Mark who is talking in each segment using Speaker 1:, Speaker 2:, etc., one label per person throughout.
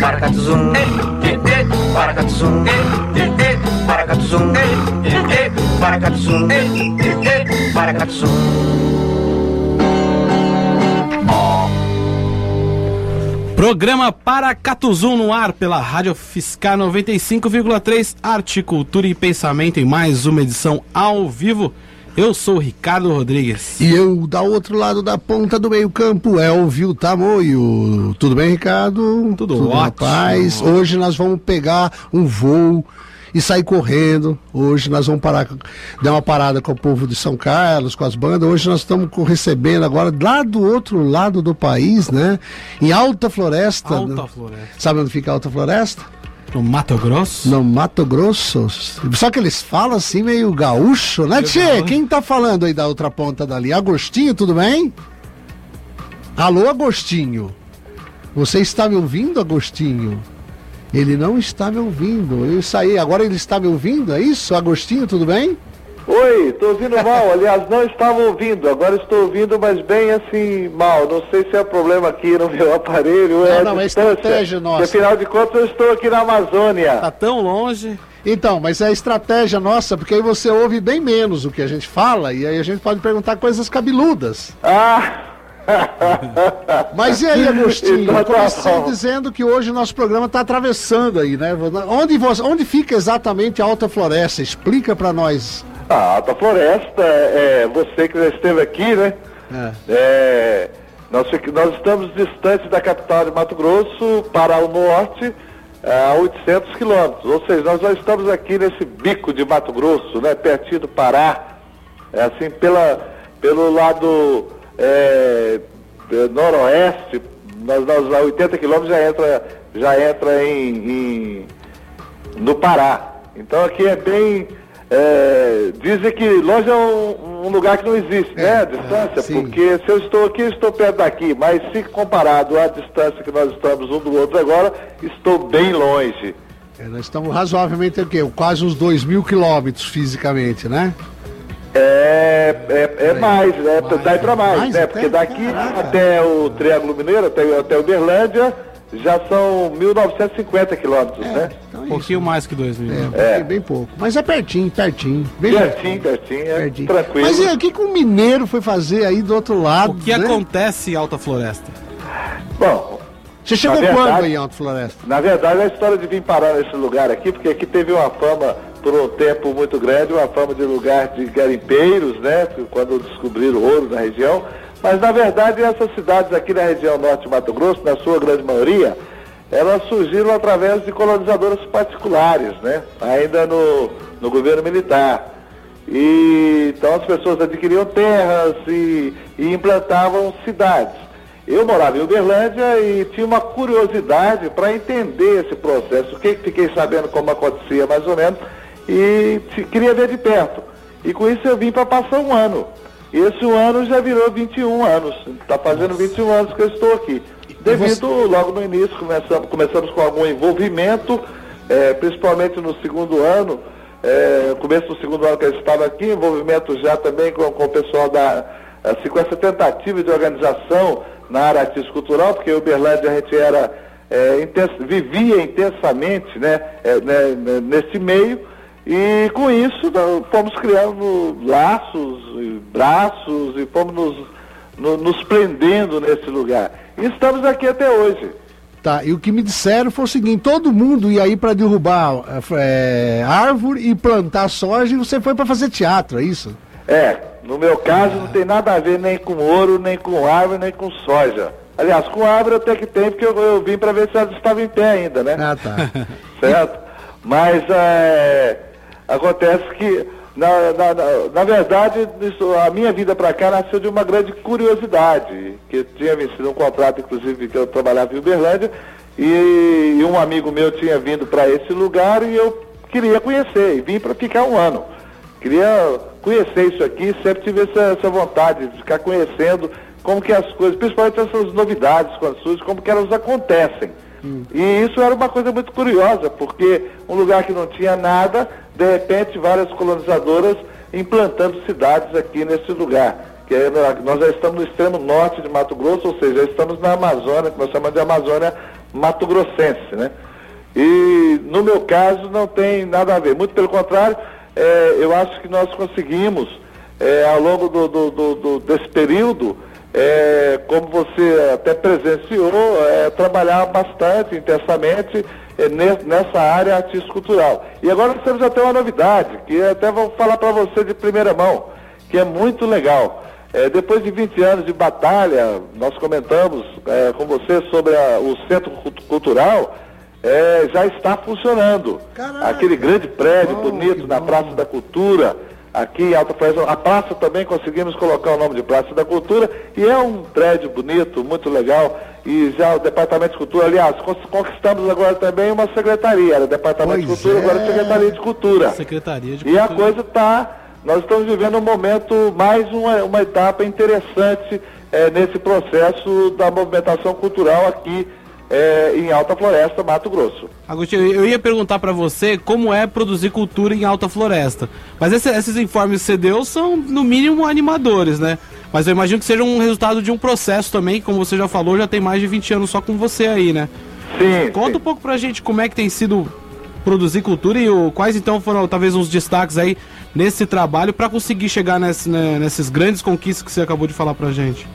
Speaker 1: Paracatuzum, paracatuzum, paracatuzum, paracatuzum, paracatuzum.
Speaker 2: Programa Paracatuzum no ar pela Rádio Fiscal 95,3 Arte, Cultura e Pensamento em mais uma edição ao vivo. Eu sou o Ricardo Rodrigues.
Speaker 3: E eu, da outro lado da ponta do meio-campo, Elvio Tamoio. Tudo bem, Ricardo?
Speaker 2: Tudo ótimo.
Speaker 3: Rapaz, hoje nós vamos pegar um voo e sair correndo. Hoje nós vamos parar, dar uma parada com o povo de São Carlos, com as bandas. Hoje nós estamos recebendo agora lá do outro lado do país, né? Em Alta Floresta.
Speaker 2: Alta? Floresta.
Speaker 3: Sabe onde fica Alta Floresta?
Speaker 2: No Mato Grosso?
Speaker 3: No Mato Grosso. Só que eles falam assim meio gaúcho, né, Tchê? Quem tá falando aí da outra ponta dali? Agostinho, tudo bem? Alô, Agostinho. Você está me ouvindo, Agostinho? Ele não está me ouvindo. Eu saí, agora ele está me ouvindo, é isso? Agostinho, tudo bem?
Speaker 4: Oi, estou ouvindo mal. Aliás, não estava ouvindo. Agora estou ouvindo, mas bem assim, mal. Não sei se é problema aqui no meu aparelho. é
Speaker 3: Não,
Speaker 4: a
Speaker 3: não, é estratégia nossa.
Speaker 4: Porque, afinal de contas, eu estou aqui na Amazônia.
Speaker 2: Tá tão longe.
Speaker 3: Então, mas é estratégia nossa, porque aí você ouve bem menos o que a gente fala e aí a gente pode perguntar coisas cabeludas.
Speaker 4: Ah!
Speaker 3: Mas e aí, Agostinho?
Speaker 4: Então
Speaker 3: Eu
Speaker 4: tá
Speaker 3: comecei
Speaker 4: bom.
Speaker 3: dizendo que hoje nosso programa está atravessando aí, né? Onde, você- onde fica exatamente a Alta Floresta? Explica para nós.
Speaker 4: A Alta Floresta, é, você que já esteve aqui, né?
Speaker 3: É.
Speaker 4: É, nós, nós estamos distantes da capital de Mato Grosso para o norte a 800 quilômetros. Ou seja, nós já estamos aqui nesse bico de Mato Grosso, né, pertinho do Pará, é, assim pela, pelo lado é, é, noroeste, nós, nós a 80 quilômetros já entra, já entra em, em- no Pará. Então aqui é bem. É, dizem que longe é um, um lugar que não existe, né? A distância, porque se eu estou aqui, eu estou perto daqui, mas se comparado à distância que nós estamos um do outro agora, estou bem longe.
Speaker 3: É, nós estamos razoavelmente o quê? Quase uns 2 mil quilômetros fisicamente, né?
Speaker 4: É, é, é mais, né?
Speaker 3: Mais,
Speaker 4: Daí para mais,
Speaker 3: mais
Speaker 4: né?
Speaker 3: até?
Speaker 4: Porque daqui
Speaker 3: Caraca.
Speaker 4: até o Triângulo Mineiro, até, até Uberlândia, já são 1.950 quilômetros, né?
Speaker 3: Então
Speaker 2: Um
Speaker 3: é
Speaker 2: pouquinho mais que dois mil.
Speaker 3: isso. É, bem, bem pouco. Mas é pertinho, pertinho. Bem
Speaker 4: Pertinho, pertinho, é
Speaker 3: pertinho.
Speaker 4: tranquilo.
Speaker 3: Mas e o que, que o mineiro foi fazer aí do outro lado?
Speaker 2: O que
Speaker 3: né?
Speaker 2: acontece em Alta Floresta?
Speaker 4: Bom,
Speaker 3: Você chegou
Speaker 4: verdade-
Speaker 3: quando aí em Alta Floresta?
Speaker 4: Na verdade, a história de vir parar nesse lugar aqui, porque aqui teve uma fama por um tempo muito grande, uma fama de lugar de garimpeiros, né? Quando descobriram ouro na região. Mas, na verdade, essas cidades aqui na região norte de Mato Grosso, na sua grande maioria, elas surgiram através de colonizadoras particulares, né? Ainda no, no governo militar. E então as pessoas adquiriam terras e, e implantavam cidades. Eu morava em Uberlândia e tinha uma curiosidade para entender esse processo, o que que fiquei sabendo como acontecia mais ou menos e queria ver de perto. E com isso eu vim para passar um ano. Esse ano já virou 21 anos. Está fazendo 21 anos que eu estou aqui. Devido, logo no início, começamos, começamos com algum envolvimento, eh, principalmente no segundo ano, eh, começo do segundo ano que eu estava aqui, envolvimento já também com, com o pessoal da, assim, com essa tentativa de organização na área artístico-cultural, porque em Uberlândia a gente era, intens- vivia intensamente né, eh, né, né, nesse meio, e com isso fomos criando laços, e braços, e fomos nos, no- nos prendendo nesse lugar. E estamos aqui até hoje.
Speaker 3: Tá, e o que me disseram foi o seguinte: todo mundo ia aí para derrubar é, árvore e plantar soja e você foi para fazer teatro, é isso?
Speaker 4: É, no meu caso não tem nada a ver nem com ouro, nem com árvore, nem com soja. Aliás, com árvore até que tem, porque eu, eu vim para ver se elas estavam em pé ainda, né?
Speaker 3: Ah, tá.
Speaker 4: certo? Mas é, acontece que, na, na, na, na verdade, isso- a minha vida para cá nasceu de uma grande curiosidade, que eu tinha vencido um contrato, inclusive, que eu trabalhava em Uberlândia, e, e um amigo meu tinha vindo para esse lugar e eu queria conhecer, e vim para ficar um ano. Queria conhecer isso aqui, sempre tive essa, essa vontade de ficar conhecendo como que as coisas, principalmente essas novidades quando surgem, como que elas acontecem. E isso era uma coisa muito curiosa, porque um lugar que não tinha nada, de repente várias colonizadoras implantando cidades aqui nesse lugar. Que é, nós já estamos no extremo norte de Mato Grosso, ou seja, estamos na Amazônia, que nós chamamos de Amazônia Mato Grossense, né? E no meu caso não tem nada a ver, muito pelo contrário, é, eu acho que nós conseguimos, é, ao longo do, do, do, desse período, é, como você até presenciou, é, trabalhar bastante, intensamente é, nessa área artístico-cultural. E agora nós temos até uma novidade, que até vou falar para você de primeira mão, que é muito legal. É, depois de 20 anos de batalha, nós comentamos é, com você sobre a, o Centro Cultural, é, já está funcionando. Caraca. Aquele grande prédio bom, bonito na Praça da Cultura, aqui em Alta Floresta. A praça também conseguimos colocar o nome de Praça da Cultura e é um prédio bonito, muito legal. E já o Departamento de Cultura, aliás, conquistamos agora também uma secretaria. Era Departamento pois de Cultura, é. agora Secretaria de Cultura.
Speaker 2: Secretaria de
Speaker 4: Cultura. E a coisa está. Nós estamos vivendo um momento, mais uma, uma etapa interessante é, nesse processo da movimentação cultural aqui é, em Alta Floresta, Mato Grosso.
Speaker 2: Agostinho, eu ia perguntar para você como é produzir cultura em Alta Floresta. Mas esse, esses informes que você deu são, no mínimo, animadores, né? Mas eu imagino que seja um resultado de um processo também, como você já falou, já tem mais de 20 anos só com você aí, né?
Speaker 4: Sim.
Speaker 2: Conta
Speaker 4: sim.
Speaker 2: um pouco pra gente como é que tem sido produzir cultura e o, quais então foram talvez uns destaques aí nesse trabalho para conseguir chegar nesse, né, nessas grandes conquistas que você acabou de falar pra gente.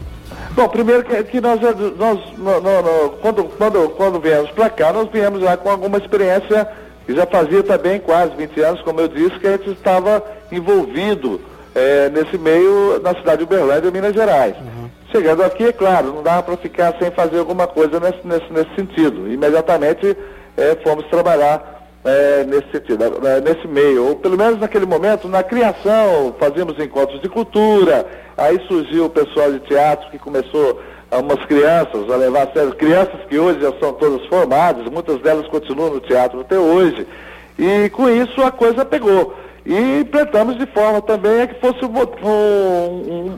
Speaker 4: Bom, primeiro que, que nós, nós no, no, quando, quando, quando viemos para cá, nós viemos já com alguma experiência que já fazia também quase 20 anos, como eu disse, que a gente estava envolvido é, nesse meio na cidade de Uberlândia, Minas Gerais. Uhum. Chegando aqui, é claro, não dava para ficar sem fazer alguma coisa nesse, nesse, nesse sentido. Imediatamente é, fomos trabalhar é, nesse sentido, é, nesse meio, ou pelo menos naquele momento, na criação, fazíamos encontros de cultura, aí surgiu o pessoal de teatro que começou umas crianças a levar a sério, crianças que hoje já são todas formadas, muitas delas continuam no teatro até hoje, e com isso a coisa pegou. E implantamos de forma também é que fosse um, um,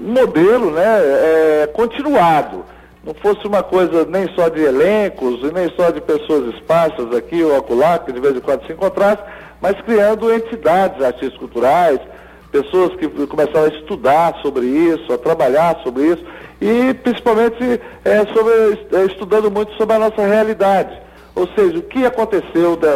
Speaker 4: um modelo né, é, continuado. Não fosse uma coisa nem só de elencos e nem só de pessoas esparsas aqui ou acolá, que de vez em quando se encontrasse, mas criando entidades artísticas culturais, pessoas que começaram a estudar sobre isso, a trabalhar sobre isso, e principalmente é, sobre, é, estudando muito sobre a nossa realidade. Ou seja, o que aconteceu, da,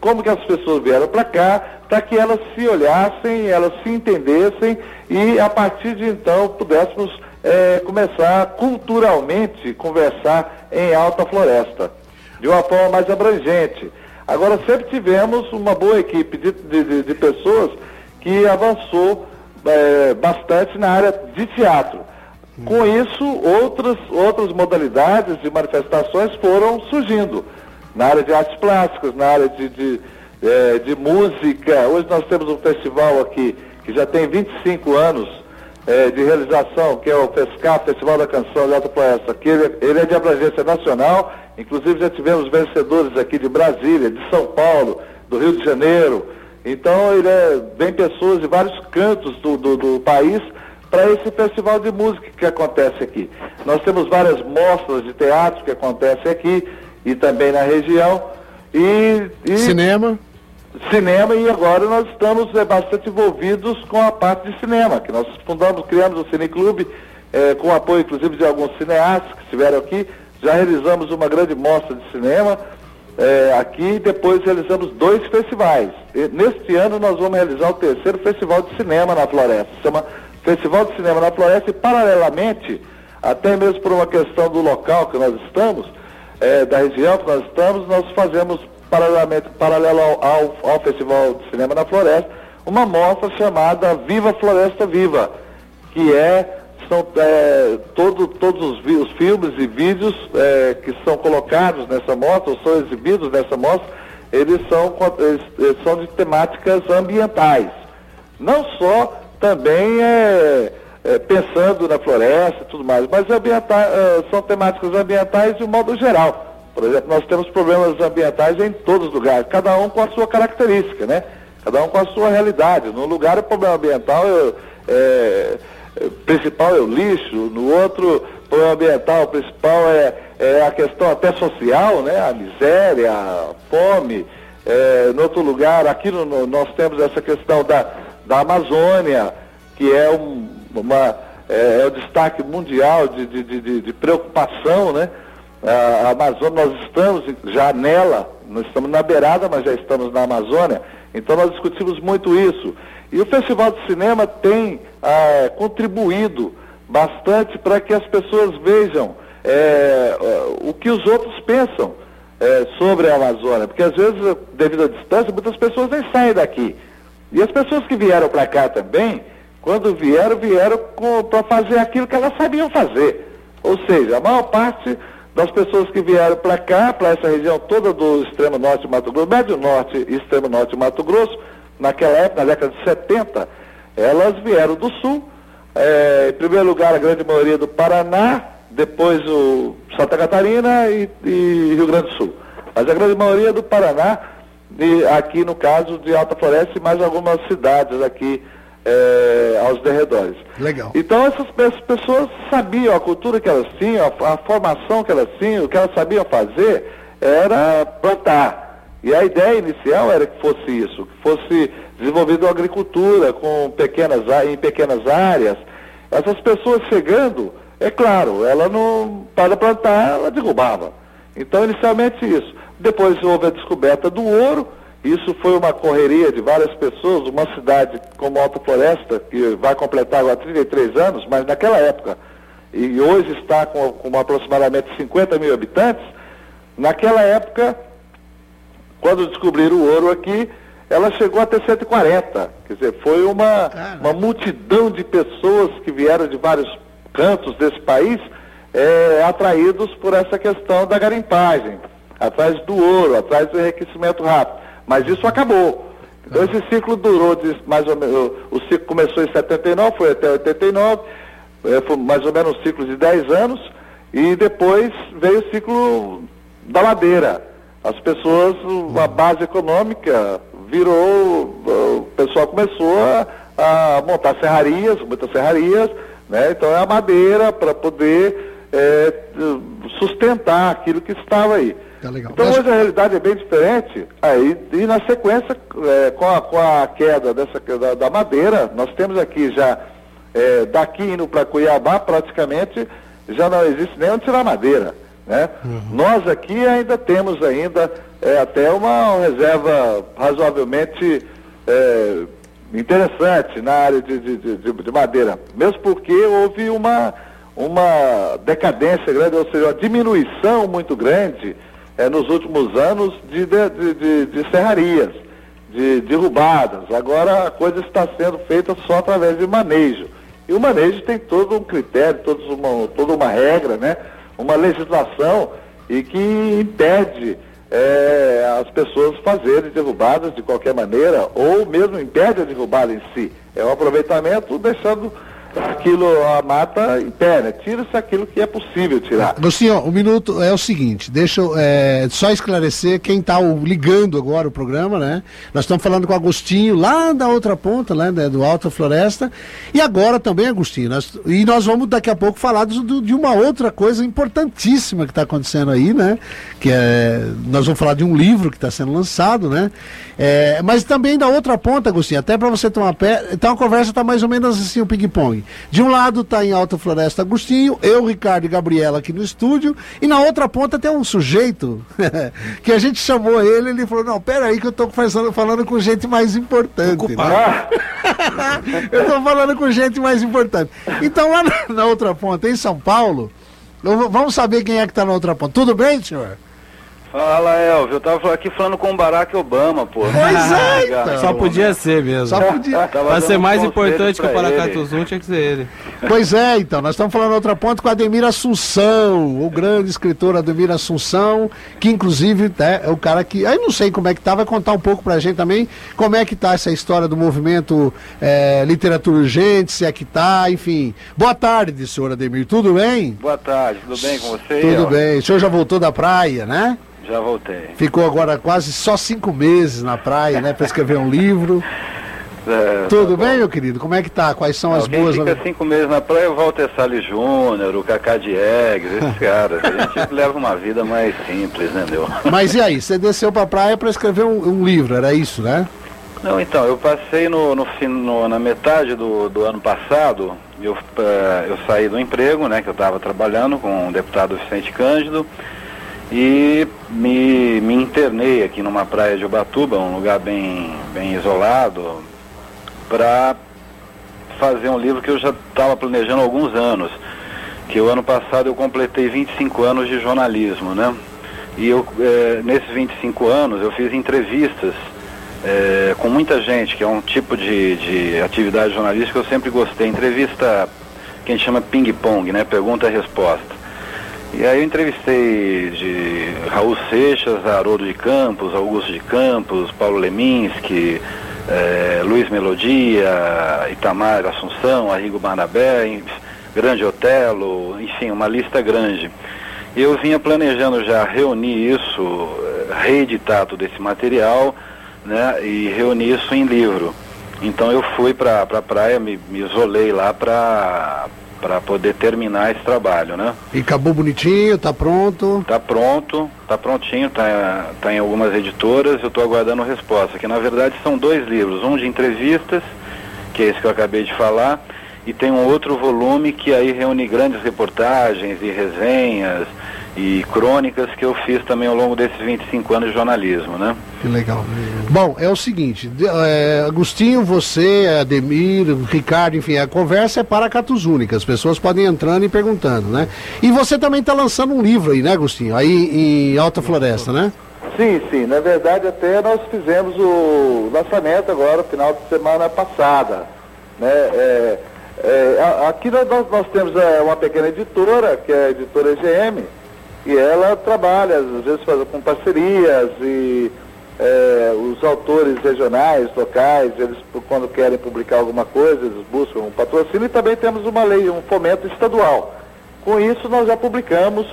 Speaker 4: como que as pessoas vieram para cá, para que elas se olhassem, elas se entendessem e a partir de então pudéssemos é, começar culturalmente conversar em alta floresta, de uma forma mais abrangente. Agora, sempre tivemos uma boa equipe de, de, de pessoas que avançou é, bastante na área de teatro. Com isso, outras, outras modalidades de manifestações foram surgindo. Na área de artes plásticas, na área de, de, é, de música. Hoje nós temos um festival aqui que já tem 25 anos, é, de realização, que é o FESCAP, Festival da Canção de Alta Floresta, que ele, ele, é de abrangência nacional, inclusive já tivemos vencedores aqui de Brasília, de São Paulo, do Rio de Janeiro. Então ele é, vem pessoas de vários cantos do, do, do país para esse festival de música que acontece aqui. Nós temos várias mostras de teatro que acontecem aqui e também na região. E, e...
Speaker 2: Cinema?
Speaker 4: cinema e agora nós estamos é, bastante envolvidos com a parte de cinema, que nós fundamos, criamos o Cineclube, é, com o apoio inclusive de alguns cineastas que estiveram aqui, já realizamos uma grande mostra de cinema é, aqui depois realizamos dois festivais. E, neste ano nós vamos realizar o terceiro festival de cinema na Floresta, chama Festival de Cinema na Floresta e paralelamente, até mesmo por uma questão do local que nós estamos, é, da região que nós estamos, nós fazemos paralelamente, paralelo ao, ao, ao, Festival de Cinema na Floresta, uma mostra chamada Viva Floresta Viva, que é, são é, todo, todos os, os, filmes e vídeos é, que são colocados nessa mostra, ou são exibidos nessa mostra, eles são, eles, são de temáticas ambientais. Não só também é, é, pensando na floresta e tudo mais, mas é, são temáticas ambientais de um modo geral. Por exemplo, nós temos problemas ambientais em todos os lugares, cada um com a sua característica, né? Cada um com a sua realidade. No lugar o problema ambiental é, é, principal é o lixo, no outro o ambiental principal é, é a questão até social, né? A miséria, a fome. É, no outro lugar, aqui no, nós temos essa questão da, da Amazônia, que é um, uma, é, é destaque mundial de, de, de, de preocupação, né? A Amazônia, nós estamos já nela, nós estamos na beirada, mas já estamos na Amazônia, então nós discutimos muito isso. E o Festival de Cinema tem ah, contribuído bastante para que as pessoas vejam é, o que os outros pensam é, sobre a Amazônia, porque às vezes, devido à distância, muitas pessoas nem saem daqui. E as pessoas que vieram para cá também, quando vieram, vieram para fazer aquilo que elas sabiam fazer. Ou seja, a maior parte das pessoas que vieram para cá, para essa região toda do extremo norte de Mato Grosso, médio norte e extremo norte de Mato Grosso, naquela época, na década de 70, elas vieram do sul, é, em primeiro lugar a grande maioria do Paraná, depois o Santa Catarina e, e, Rio Grande do Sul. Mas a grande maioria do Paraná, e aqui no caso de Alta Floresta e mais algumas cidades aqui é, aos derredores.
Speaker 3: Legal.
Speaker 4: Então essas, essas, pessoas sabiam a cultura que elas tinham, a, a, formação que elas tinham, o que elas sabiam fazer era plantar. E a ideia inicial era que fosse isso, que fosse desenvolvida a agricultura com pequenas, em pequenas áreas. Essas pessoas chegando é claro, ela não, para plantar, ela derrubava. Então, inicialmente isso. Depois houve a descoberta do ouro, isso foi uma correria de várias pessoas, uma cidade como Alta Floresta, que vai completar agora 33 anos, mas naquela época, e hoje está com, com aproximadamente 50 mil habitantes, naquela época, quando descobriram o ouro aqui, ela chegou a ter 140. Quer dizer, foi uma, uma multidão de pessoas que vieram de vários cantos desse país é, atraídos por essa questão da garimpagem, atrás do ouro, atrás do enriquecimento rápido. Mas isso acabou. Então esse ciclo durou de mais ou menos, o ciclo começou em 79, foi até 89, é, foi mais ou menos um ciclo de 10 anos, e depois veio o ciclo da madeira. As pessoas, a base econômica virou, o pessoal começou a, a montar serrarias, muitas serrarias, né? Então é a madeira para poder é, sustentar aquilo que estava aí. Tá então hoje a realidade é bem diferente. Aí, e na sequência, é, com, a, com a queda dessa, da, da madeira, nós temos aqui já, é, daqui indo para Cuiabá, praticamente já não existe nem onde tirar madeira. Né? Uhum. Nós aqui ainda temos ainda é, até uma reserva razoavelmente é, interessante na área de, de, de, de, madeira, mesmo porque houve uma, uma decadência grande, ou seja, uma diminuição muito grande é, nos últimos anos de, de, de, serrarias, de derrubadas. Agora a coisa está sendo feita só através de manejo. E o manejo tem todo um critério, todos uma, toda uma regra, né? Uma legislação e que impede é, as pessoas fazerem derrubadas de qualquer maneira, ou mesmo impede a derrubada em si. É um aproveitamento deixando aquilo, a mata né? Tira-se aquilo que é possível tirar.
Speaker 3: Agostinho, o um minuto é o seguinte, deixa eu é, só esclarecer quem está ligando agora o programa, né? Nós estamos falando com o Agostinho, lá da outra ponta, né, do Alta Floresta, e agora também, Agostinho, nós, e nós vamos daqui a pouco falar do, de uma outra coisa importantíssima que está acontecendo aí, né? Que é, nós vamos falar de um livro que está sendo lançado, né? É, mas também da outra ponta, Agostinho, até para você tomar pé, então a conversa está mais ou menos assim, o ping-pong. De um lado está em Alta Floresta Agostinho, eu, Ricardo e Gabriela aqui no estúdio, e na outra ponta tem um sujeito que a gente chamou ele, ele falou, não, peraí que eu estou falando com gente mais importante. Né? eu estou falando com gente mais importante. Então lá na, na outra ponta, em São Paulo, vamos saber quem é que está na outra ponta. Tudo bem, senhor?
Speaker 5: Fala, Elvio. Eu tava aqui falando com o Barack Obama, pô.
Speaker 3: Pois é, então.
Speaker 2: Só podia ser mesmo. Só podia. Pra ser mais importante que o Paracatuzum, tinha que ser ele.
Speaker 3: Pois é, então. Nós estamos falando outra ponta com Ademir Assunção, o grande escritor Ademir Assunção, que inclusive é, é o cara que. Aí não sei como é que tá, vai contar um pouco pra gente também como é que tá essa história do movimento é, Literatura Urgente, se é que tá, enfim. Boa tarde, senhor Ademir. Tudo bem?
Speaker 5: Boa tarde, tudo bem com você?
Speaker 3: Tudo bem. O senhor já voltou da praia, né?
Speaker 5: Já voltei.
Speaker 3: Ficou agora quase só cinco meses na praia, né? Para escrever um livro. É, Tudo tá bem, meu querido? Como é que tá? Quais são Não, as boas...
Speaker 5: fica cinco meses na praia, o Walter Salles Júnior, o Cacá Diegues, esses caras. A gente leva uma vida mais simples, né, meu?
Speaker 3: Mas e aí? Você desceu pra praia para escrever um, um livro, era isso, né?
Speaker 5: Não, então, eu passei no, no, no- na metade do, do ano passado, eu, eh, eu saí do emprego, né, que eu estava trabalhando com o deputado Vicente Cândido, e me, me internei aqui numa praia de Ubatuba, um lugar bem, bem isolado, para fazer um livro que eu já estava planejando há alguns anos. Que o ano passado eu completei 25 anos de jornalismo, né? E eu, eh, nesses 25 anos, eu fiz entrevistas eh, com muita gente, que é um tipo de, de atividade jornalística que eu sempre gostei. Entrevista que a gente chama ping-pong, né? Pergunta e aí eu entrevistei de Raul Seixas, Haroldo de Campos, Augusto de Campos, Paulo Leminski, eh, Luiz Melodia, Itamar Assunção, Arrigo Barnabé, Grande Otelo, enfim, uma lista grande. Eu vinha planejando já reunir isso, eh, reeditar todo esse material, né, e reunir isso em livro. Então eu fui para a pra praia, me, me isolei lá para para poder terminar esse trabalho, né?
Speaker 3: E acabou bonitinho, tá pronto.
Speaker 5: Tá pronto, tá prontinho, tá, tá em algumas editoras, eu estou aguardando resposta, que na verdade são dois livros, um de entrevistas, que é esse que eu acabei de falar, e tem um outro volume que aí reúne grandes reportagens e resenhas e crônicas que eu fiz também ao longo desses 25 anos de jornalismo, né?
Speaker 3: Que legal. Bom, é o seguinte, é, Agostinho, você, Ademir, Ricardo, enfim, a conversa é para catus únicas. As pessoas podem entrando e perguntando, né? E você também está lançando um livro aí, né, Agostinho? Aí em Alta Floresta, né?
Speaker 4: Sim, sim. Na verdade, até nós fizemos o lançamento agora, final de semana passada. Né? É, é, aqui nós, nós- temos é, uma pequena editora, que é a editora EGM, e ela trabalha, às vezes, faz, com parcerias e é, os autores regionais, locais, eles quando querem publicar alguma coisa, eles buscam um patrocínio e também temos uma lei, um fomento estadual. Com isso, nós já publicamos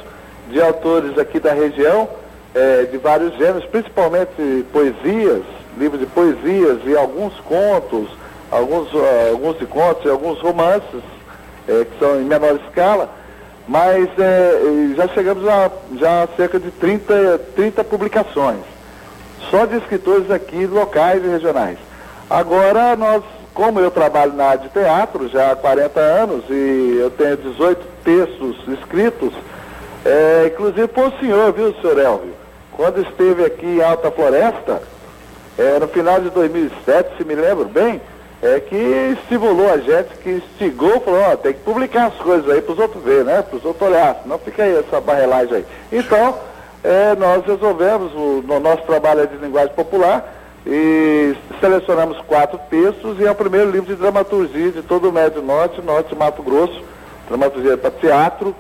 Speaker 4: de autores aqui da região, eh, de vários gêneros, principalmente poesias, livros de poesias e alguns contos, alguns, ah, alguns de contos e alguns romances, eh, que são em menor escala, mas e já chegamos a já cerca de 30, 30 publicações só de escritores aqui locais e regionais. Agora nós, como eu trabalho na área de teatro já há 40 anos e eu tenho 18 textos escritos, é, inclusive por o senhor, viu, senhor Elvio? Quando esteve aqui em Alta Floresta, é, no final de 2007, se me lembro bem, é que estimulou a gente, que instigou, falou, ó, tem que publicar as coisas aí para os outros ver, né? Para os outros olhar, senão fica aí essa barrelagem aí. Então, é, nós resolvemos, o, no nosso trabalho é de linguagem popular, e selecionamos quatro textos e é o primeiro livro de dramaturgia de todo o Médio Norte, Norte Mato Grosso, dramaturgia para teatro,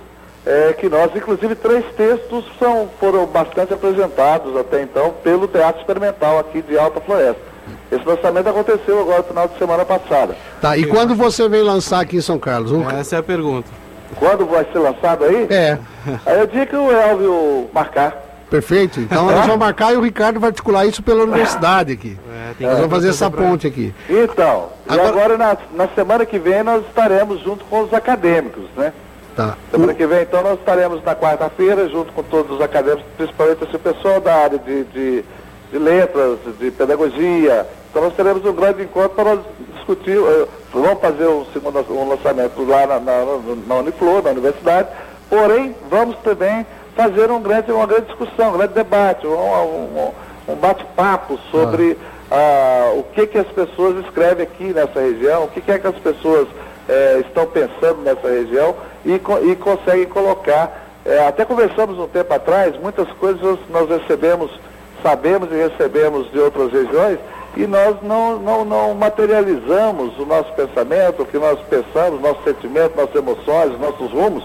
Speaker 4: é, que nós, inclusive, três textos são, foram bastante apresentados até então pelo Teatro Experimental aqui de Alta Floresta. Esse lançamento aconteceu agora no final de semana passada.
Speaker 3: Tá, e quando você vem lançar aqui em São Carlos? Um-
Speaker 2: Essa é a pergunta.
Speaker 4: Quando vai ser lançado aí?
Speaker 3: É,
Speaker 4: Aí é o dia que o Elvio marcar.
Speaker 3: perfeito. Então nós vamos marcar e o Ricardo vai articular isso pela universidade aqui.
Speaker 2: É, tem
Speaker 3: Nós vamos fazer essa ponte aqui.
Speaker 4: Então,
Speaker 3: Agora-
Speaker 4: e agora na, na semana que vem nós estaremos junto com os acadêmicos, né?
Speaker 3: Tá.
Speaker 4: Semana que vem, então, nós estaremos na quarta-feira, junto com todos os acadêmicos, principalmente esse pessoal da área de, de, de letras, de pedagogia. Então, nós teremos um grande encontro para discutir. eh, vamos fazer um segundo um lançamento lá na, na, na Uniflor, na universidade. Porém, vamos também fazer um grande, uma grande discussão, um grande debate, um, um, um bate-papo sobre ah, o que, que as pessoas escrevem aqui nessa região, o que, que é que as pessoas eh, estão pensando nessa região e, e conseguem colocar. eh, até conversamos um tempo atrás, muitas coisas nós recebemos, sabemos e recebemos de outras regiões e nós não, não, não materializamos o nosso pensamento, o que nós pensamos, nosso sentimento, nossas emoções, nossos rumos,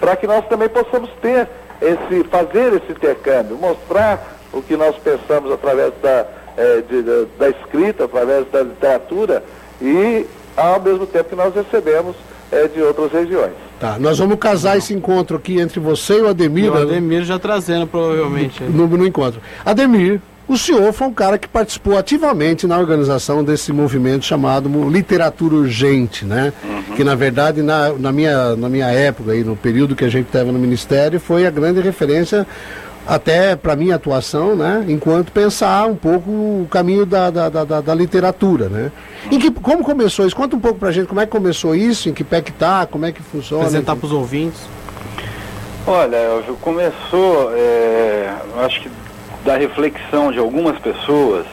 Speaker 4: para que nós também possamos ter esse, fazer esse intercâmbio, mostrar o que nós pensamos através da, eh, de- da, da escrita, através da literatura e ao mesmo tempo que nós recebemos eh, de outras regiões.
Speaker 3: Tá, nós vamos casar esse encontro aqui entre você e o
Speaker 2: E
Speaker 3: Ademir.
Speaker 2: o
Speaker 3: né?
Speaker 2: Ademir já trazendo, provavelmente.
Speaker 3: no, no encontro. Ademir, o senhor foi um cara que participou ativamente na organização desse movimento chamado Literatura Urgente, né? Que na verdade, na, na minha, na minha época, aí, no período que a gente estava no Ministério, foi a grande referência até para minha atuação, né, enquanto pensar um pouco o caminho da, da, da, da literatura, né. Em que, como começou isso? Conta um pouco para a gente como é que começou isso, em que pé que tá, como é que funciona.
Speaker 2: Apresentar para os ouvintes.
Speaker 5: Olha, Elvio, começou, é, acho que da reflexão de algumas pessoas,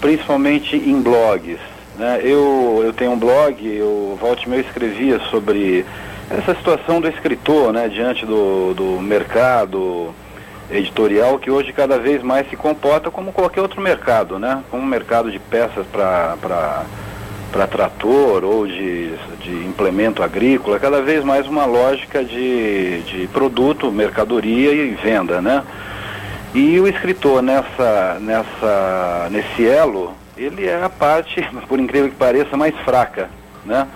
Speaker 5: principalmente em blogs. Né? Eu, eu tenho um blog, eu volte e escrevia sobre essa situação do escritor, né, diante do, do mercado editorial que hoje cada vez mais se comporta como qualquer outro mercado, né? Como um mercado de peças para trator ou de, de implemento agrícola, cada vez mais uma lógica de, de produto, mercadoria e venda, né? E o escritor nessa, nessa, nesse elo, ele é a parte, por incrível que pareça, mais fraca, né?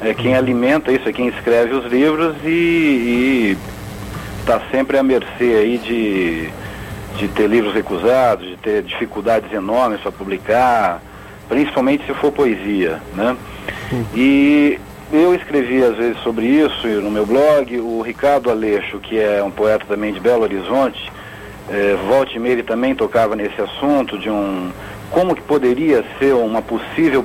Speaker 5: É quem alimenta isso, é quem escreve os livros e, e está sempre à mercê aí de, de ter livros recusados, de ter dificuldades enormes para publicar, principalmente se for poesia, né? E eu escrevi às vezes sobre isso no meu blog, o Ricardo Aleixo, que é um poeta também de Belo Horizonte, é, volte e meia ele também tocava nesse assunto de um como que poderia ser uma possível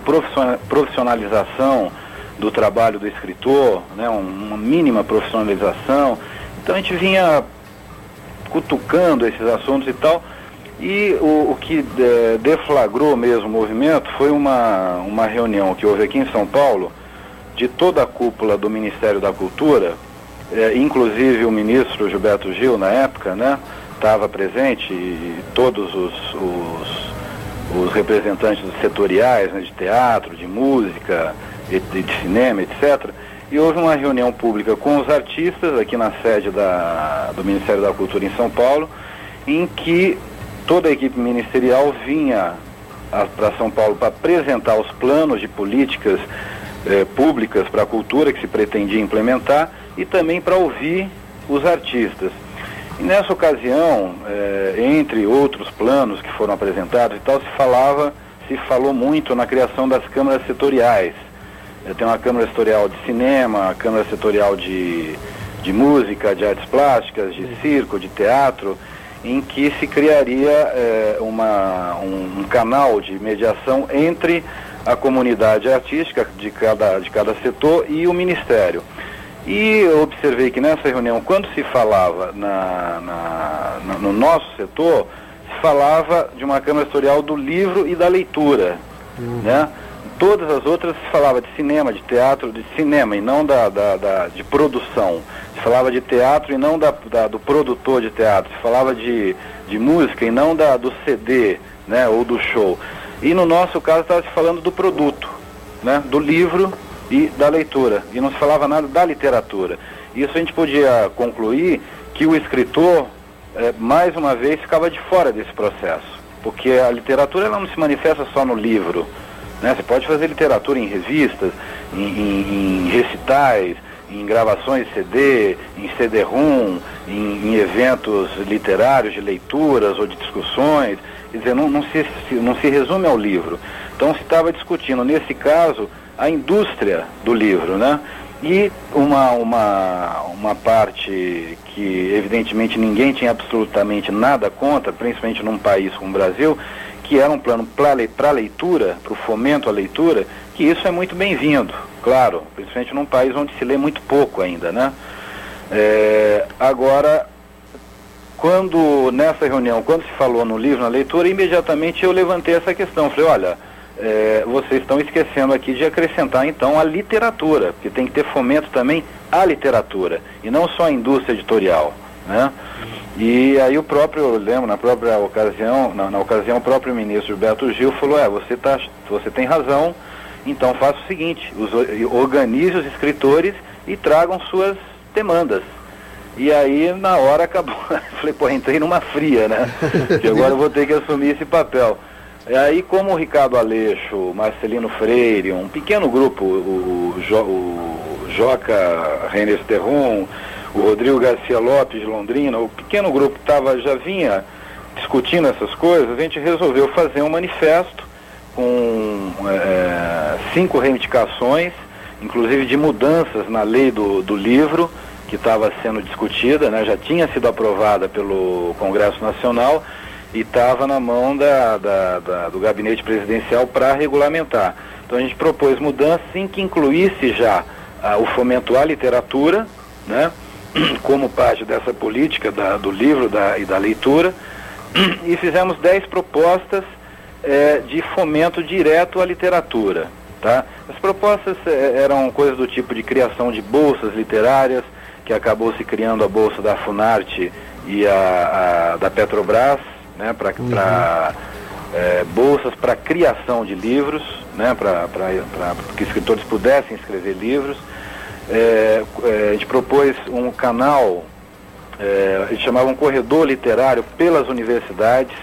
Speaker 5: profissionalização do trabalho do escritor, né, uma mínima profissionalização. Então a gente vinha cutucando esses assuntos e tal. E o, o que é, deflagrou mesmo o movimento foi uma, uma reunião que houve aqui em São Paulo de toda a cúpula do Ministério da Cultura, é, inclusive o ministro Gilberto Gil na época, né, estava presente e todos os, os, os representantes setoriais né, de teatro, de música, de, de cinema, etc e houve uma reunião pública com os artistas aqui na sede da, do Ministério da Cultura em São Paulo, em que toda a equipe ministerial vinha para São Paulo para apresentar os planos de políticas eh, públicas para a cultura que se pretendia implementar e também para ouvir os artistas. E nessa ocasião, eh, entre outros planos que foram apresentados e tal, se falava, se falou muito na criação das câmaras setoriais tem uma Câmara Setorial de Cinema, Câmara Setorial de, de Música, de Artes Plásticas, de Circo, de Teatro, em que se criaria é, uma, um, um, canal de mediação entre a comunidade artística de cada, de cada setor e o Ministério. E eu observei que nessa reunião, quando se falava na, na, no nosso setor, se falava de uma Câmara Setorial do livro e da leitura, uhum. né? Todas as outras se falava de cinema, de teatro, de cinema e não da, da, da de produção. Se falava de teatro e não da, da, do produtor de teatro. Se falava de, de música e não da, do CD, né, ou do show. E no nosso caso estava se falando do produto, né, do livro e da leitura. E não se falava nada da literatura. Isso a gente podia concluir que o escritor, é, mais uma vez, ficava de fora desse processo. Porque a literatura ela não se manifesta só no livro né? Você pode fazer literatura em revistas, em, em, em recitais, em gravações CD, em CD-ROM, em, em, eventos literários de leituras ou de discussões. Quer dizer, não, não, se, não se resume ao livro. Então se estava discutindo, nesse caso, a indústria do livro, né? E uma, uma, uma parte que evidentemente ninguém tinha absolutamente nada contra, principalmente num país como o Brasil, que era um plano para a leitura, para o fomento à leitura, que isso é muito bem-vindo, claro, principalmente num país onde se lê muito pouco ainda, né? É, agora, quando nessa reunião, quando se falou no livro, na leitura, imediatamente eu levantei essa questão. Falei, olha, é, vocês estão esquecendo aqui de acrescentar então a literatura, porque tem que ter fomento também à literatura, e não só a indústria editorial, né? E aí o próprio, eu lembro, na própria ocasião, na, na ocasião o próprio ministro Gilberto Gil falou, é, você, tá, você tem razão, então faça o seguinte, os, organize os escritores e tragam suas demandas. E aí na hora acabou, falei, pô, entrei numa fria, né? que agora eu vou ter que assumir esse papel. E aí como o Ricardo Aleixo, Marcelino Freire, um pequeno grupo, o, jo, o Joca Renes Terron, o Rodrigo Garcia Lopes de Londrina, o pequeno grupo tava, já vinha discutindo essas coisas, a gente resolveu fazer um manifesto com é, cinco reivindicações, inclusive de mudanças na lei do, do livro, que estava sendo discutida, né, já tinha sido aprovada pelo Congresso Nacional e estava na mão da, da, da, do gabinete presidencial para regulamentar. Então a gente propôs mudanças em que incluísse já ah, o fomento à literatura, né, como parte dessa política da, do livro da, e da leitura, e fizemos 10 propostas eh, de fomento direto à literatura. Tá? As propostas eh, eram coisas do tipo de criação de bolsas literárias, que acabou se criando a bolsa da Funarte e a, a da Petrobras, né, para uhum. é, bolsas para criação de livros, né, para que escritores pudessem escrever livros. É, é, a gente propôs um canal, é, a gente chamava um corredor literário pelas universidades,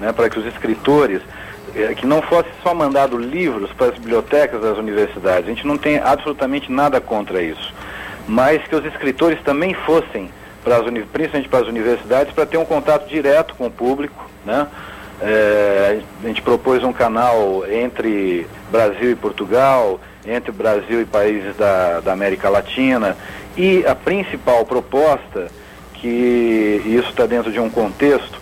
Speaker 5: né, para que os escritores, é, que não fosse só mandado livros para as bibliotecas das universidades, a gente não tem absolutamente nada contra isso, mas que os escritores também fossem para as, principalmente para as universidades, para ter um contato direto com o público. Né? É, a gente propôs um canal entre Brasil e Portugal, entre Brasil e países da, da América Latina, e a principal proposta, que isso está dentro de um contexto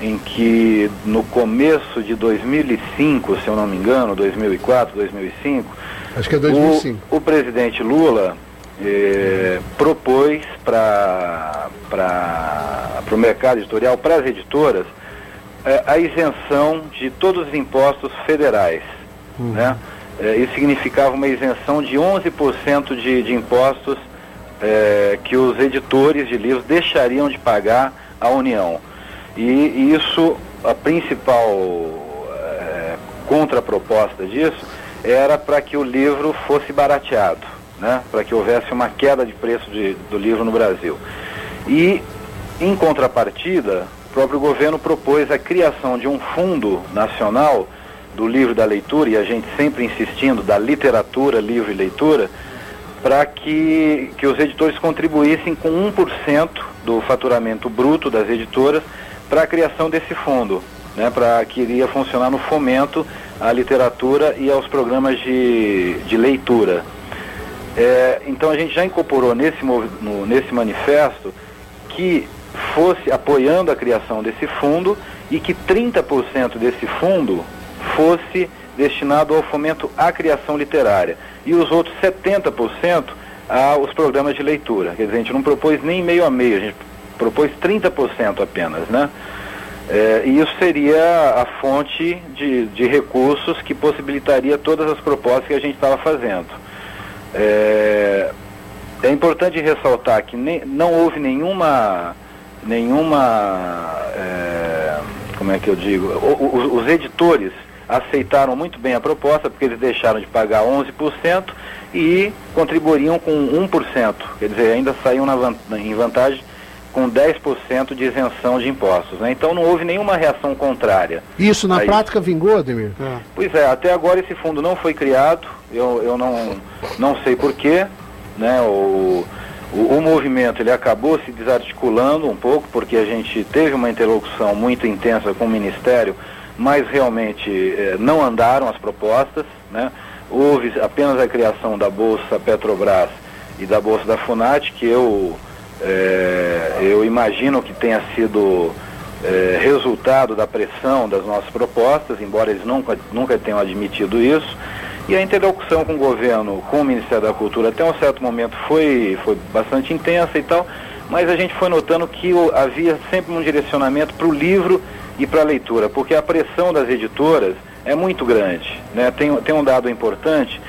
Speaker 5: em que no começo de 2005, se eu não me engano, 2004, 2005,
Speaker 3: Acho que é 2005.
Speaker 5: O, o presidente Lula eh, propôs para o mercado editorial, para as editoras, eh, a isenção de todos os impostos federais. Né? Eh, isso significava uma isenção de 11% de, de impostos eh, que os editores de livros deixariam de pagar à União. E, e isso, a principal eh, contraproposta disso, era para que o livro fosse barateado né, para que houvesse uma queda de preço de, do livro no Brasil. E, em contrapartida, o próprio governo propôs a criação de um fundo nacional do livro da leitura, e a gente sempre insistindo da literatura, livro e leitura, para que, que os editores contribuíssem com 1% do faturamento bruto das editoras para a criação desse fundo, né, para que iria funcionar no fomento à literatura e aos programas de, de leitura. É, então a gente já incorporou nesse, no, nesse manifesto que fosse apoiando a criação desse fundo e que 30% desse fundo fosse destinado ao fomento à criação literária e os outros 70% aos programas de leitura. Quer dizer, a gente não propôs nem meio a meio, a gente propôs 30% apenas, né? É, e isso seria a fonte de, de recursos que possibilitaria todas as propostas que a gente estava fazendo. É, é importante ressaltar que nem, não houve nenhuma, nenhuma, é, como é que eu digo, os, os editores aceitaram muito bem a proposta, porque eles deixaram de pagar 11% e contribuiriam com 1%, quer dizer, ainda saíam na, em vantagem com 10% de isenção de impostos. Né? Então não houve nenhuma reação contrária.
Speaker 3: Isso na prática vingou, Ademir?
Speaker 5: É. Pois é, até agora esse fundo não foi criado, eu, eu não, não sei porquê. Né? O, o, o, movimento ele acabou se desarticulando um pouco, porque a gente teve uma interlocução muito intensa com o Ministério, mas realmente eh, não andaram as propostas. Né? Houve apenas a criação da Bolsa Petrobras e da Bolsa da Funat, que eu é, eu imagino que tenha sido é, resultado da pressão das nossas propostas, embora eles nunca, nunca tenham admitido isso. E a interlocução com o governo, com o Ministério da Cultura, até um certo momento foi, foi bastante intensa e tal, mas a gente foi notando que havia sempre um direcionamento para o livro e para a leitura, porque a pressão das editoras é muito grande. Né? Tem, tem um dado importante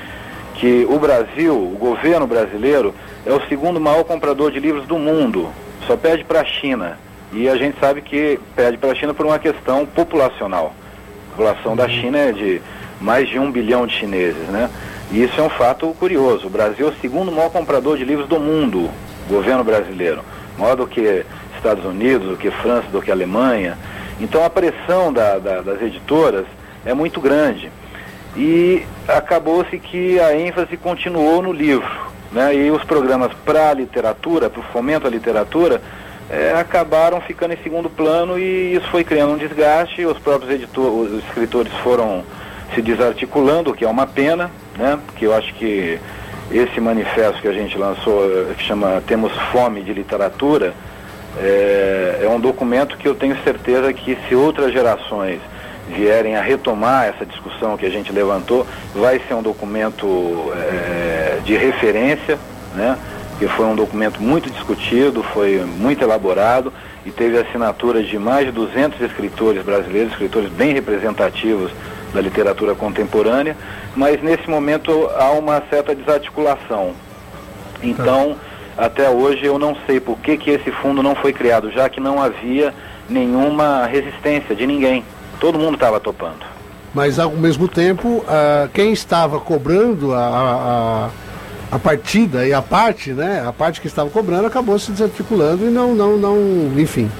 Speaker 5: que o Brasil, o governo brasileiro, é o segundo maior comprador de livros do mundo, só perde para a China. E a gente sabe que perde para a China por uma questão populacional. A população da China é de mais de um bilhão de chineses, né? E isso é um fato curioso. O Brasil é o segundo maior comprador de livros do mundo, governo brasileiro. Maior do que Estados Unidos, do que França, do que Alemanha. Então a pressão da, da, das editoras é muito grande. E acabou-se que a ênfase continuou no livro. Né? E os programas para a literatura, para o fomento à literatura, é, acabaram ficando em segundo plano e isso foi criando um desgaste. Os próprios editores, os escritores foram se desarticulando, o que é uma pena, né? porque eu acho que, esse manifesto que a gente lançou, que chama Temos Fome de Literatura, é, é um documento que eu tenho certeza que se outras gerações vierem a retomar essa discussão que a gente levantou, vai ser um documento é, de referência, né? que foi um documento muito discutido, foi muito elaborado e teve assinatura de mais de 200 escritores brasileiros, escritores bem representativos da literatura contemporânea, mas nesse momento há uma certa desarticulação. Então, até hoje eu não sei por que, que esse fundo não foi criado, já que não havia nenhuma resistência de ninguém. Todo mundo estava topando.
Speaker 3: Mas ao mesmo tempo, uh, quem estava cobrando a, a, a, partida e a parte, né? A parte que estava cobrando acabou se desarticulando e não, não, não, enfim.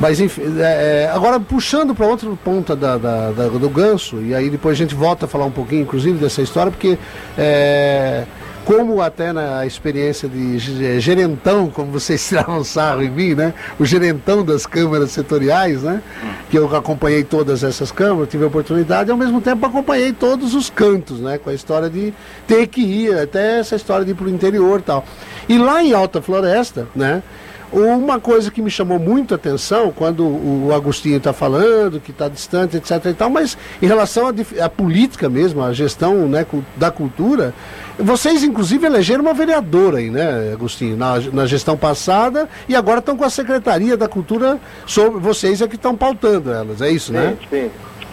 Speaker 3: Mas enfim, é, é agora puxando para outra ponta da, da, da, do ganso, e aí depois a gente volta a falar um pouquinho, inclusive, dessa história, porque é, como até na experiência de gerentão, como vocês tiraram sarro em mim, né? O gerentão das câmaras setoriais, né? Que eu acompanhei todas essas câmaras, tive a oportunidade, e ao mesmo tempo acompanhei todos os cantos, né? Com a história de ter que ir, até essa história de ir para o interior e tal. E lá em Alta Floresta, né? Uma coisa que me chamou muito a atenção quando o Agostinho está falando, que está distante, etc. e tal, mas em relação à política mesmo, à gestão né, da cultura, vocês inclusive elegeram uma vereadora aí, né, Agostinho, na, na gestão passada e agora estão com a Secretaria da Cultura, sobre vocês é que estão pautando elas, é isso,
Speaker 4: sim,
Speaker 3: né?
Speaker 4: Sim,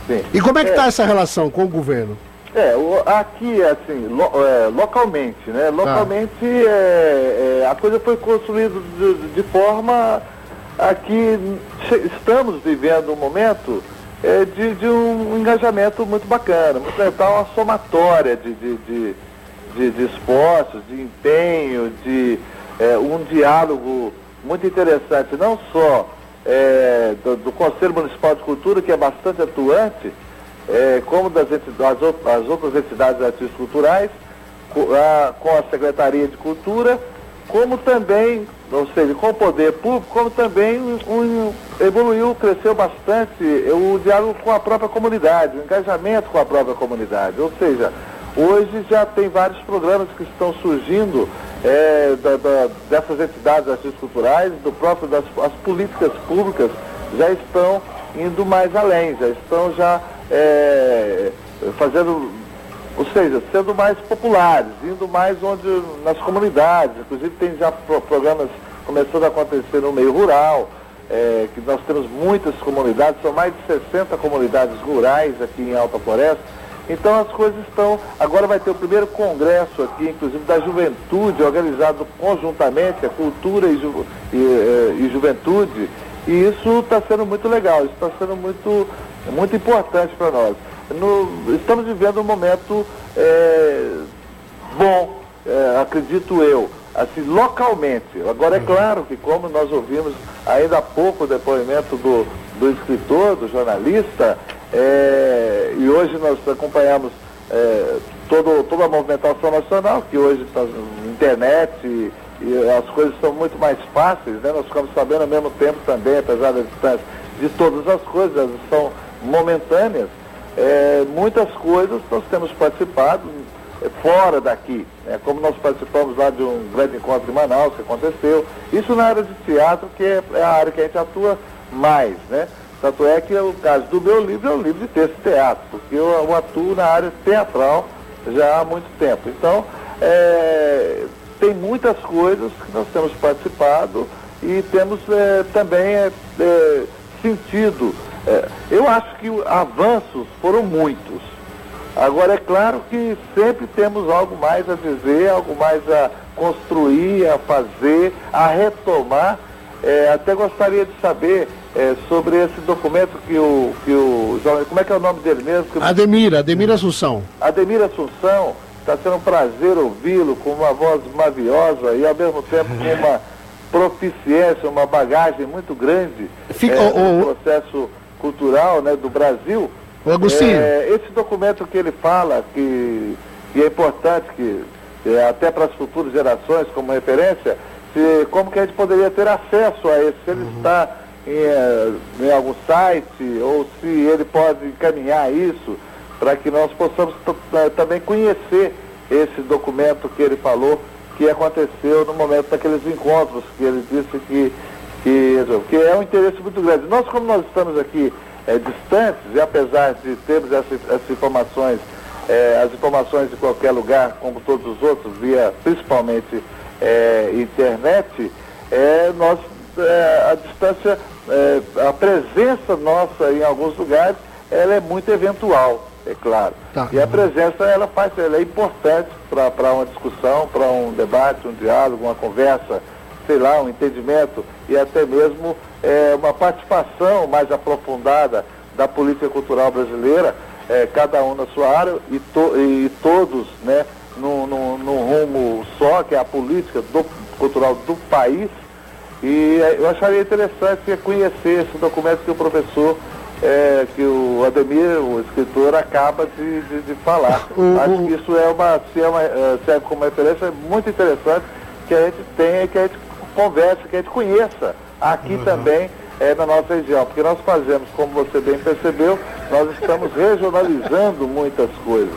Speaker 4: sim.
Speaker 3: E como é que está
Speaker 4: é.
Speaker 3: essa relação com o governo?
Speaker 4: É, o, aqui, assim, lo, é, localmente, né? Localmente tá. é, é, a coisa foi construída de, de forma a que estamos vivendo um momento é, de, de, um engajamento muito bacana, muito legal, uma somatória de, de, de, de, de esforços, de empenho, de é, um diálogo muito interessante, não só é, do, do Conselho Municipal de Cultura, que é bastante atuante, é, como das, das, as outras entidades artísticas culturais, a, com a Secretaria de Cultura, como também, ou seja, com o poder público, como também um, evoluiu, cresceu bastante o diálogo com a própria comunidade, o engajamento com a própria comunidade. Ou seja, hoje já tem vários programas que estão surgindo é, da, da, dessas entidades artísticas culturais, do próprio das as políticas públicas já estão indo mais além, já estão já é, fazendo, ou seja, sendo mais populares, indo mais onde nas comunidades, inclusive tem já programas começando a acontecer no meio rural, é, que nós temos muitas comunidades, são mais de 60 comunidades rurais aqui em Alta Floresta. Então as coisas estão. Agora vai ter o primeiro congresso aqui, inclusive da juventude, organizado conjuntamente, a cultura e, ju, e, e, e juventude. E isso está sendo muito legal, isso está sendo muito é muito importante para nós. No, estamos vivendo um momento é, bom, é, acredito eu, assim, localmente. Agora é uhum. claro que como nós ouvimos ainda há pouco o depoimento do, do escritor, do jornalista, é, e hoje nós acompanhamos é, todo, toda a movimentação nacional, que hoje está na internet e, e, as coisas são muito mais fáceis, né? Nós ficamos sabendo ao mesmo tempo também, apesar da distância, de todas as coisas, são momentâneas, é, muitas coisas nós temos participado é, fora daqui, né? como nós participamos lá de um grande encontro em Manaus que aconteceu, isso na área de teatro, que é, é a área que a gente atua mais, né? Tanto é que o caso do meu livro é o livro de texto teatro, porque eu, eu atuo na área teatral já há muito tempo. Então, é, tem muitas coisas que nós temos participado e temos é, também é, é sentido é, eu acho que avanços foram muitos. Agora, é claro que sempre temos algo mais a dizer, algo mais a construir, a fazer, a retomar. É, até gostaria de saber é, sobre esse documento que o, que o como é que é o nome dele mesmo?
Speaker 3: Ademir, Ademir Assunção.
Speaker 4: Ademir Assunção, está sendo um prazer ouvi-lo com uma voz maviosa e ao mesmo tempo com uma proficiência, uma bagagem muito grande
Speaker 3: Fica, é,
Speaker 4: no processo cultural né, do Brasil.
Speaker 3: O Agostinho. É,
Speaker 4: esse documento que ele fala, que, que é importante, que é, até para as futuras gerações como referência, se, como que a gente poderia ter acesso a esse, se ele uhum. está em, é, em, algum site, ou se ele pode encaminhar isso para que nós possamos também conhecer esse documento que ele falou que aconteceu no momento daqueles encontros que ele disse que, que, que é um interesse muito grande. Nós, como nós estamos aqui é, distantes, e apesar de termos essas, essas informações, é, as informações de qualquer lugar, como todos os outros, via principalmente é, internet, é, nós, é, a distância, é, a presença nossa em alguns lugares, ela é muito eventual, é claro.
Speaker 3: Tá.
Speaker 4: E a presença, ela faz, ela é importante para uma discussão, para um debate, um diálogo, uma conversa, sei lá, um entendimento e até mesmo é, uma participação mais aprofundada da política cultural brasileira, é, cada um na sua área e, to, e todos né, num, num, num rumo só, que é a política do, cultural do país. E é, eu acharia interessante conhecer esse documento que o professor, é, que o Ademir, o escritor, acaba de, de, de falar. Acho que isso é uma, se é uma, eh, serve como referência, é muito interessante que a gente tenha, que a gente converse, que a gente conheça aqui também eh, na nossa região. Porque nós fazemos, como você bem percebeu, nós estamos regionalizando muitas coisas.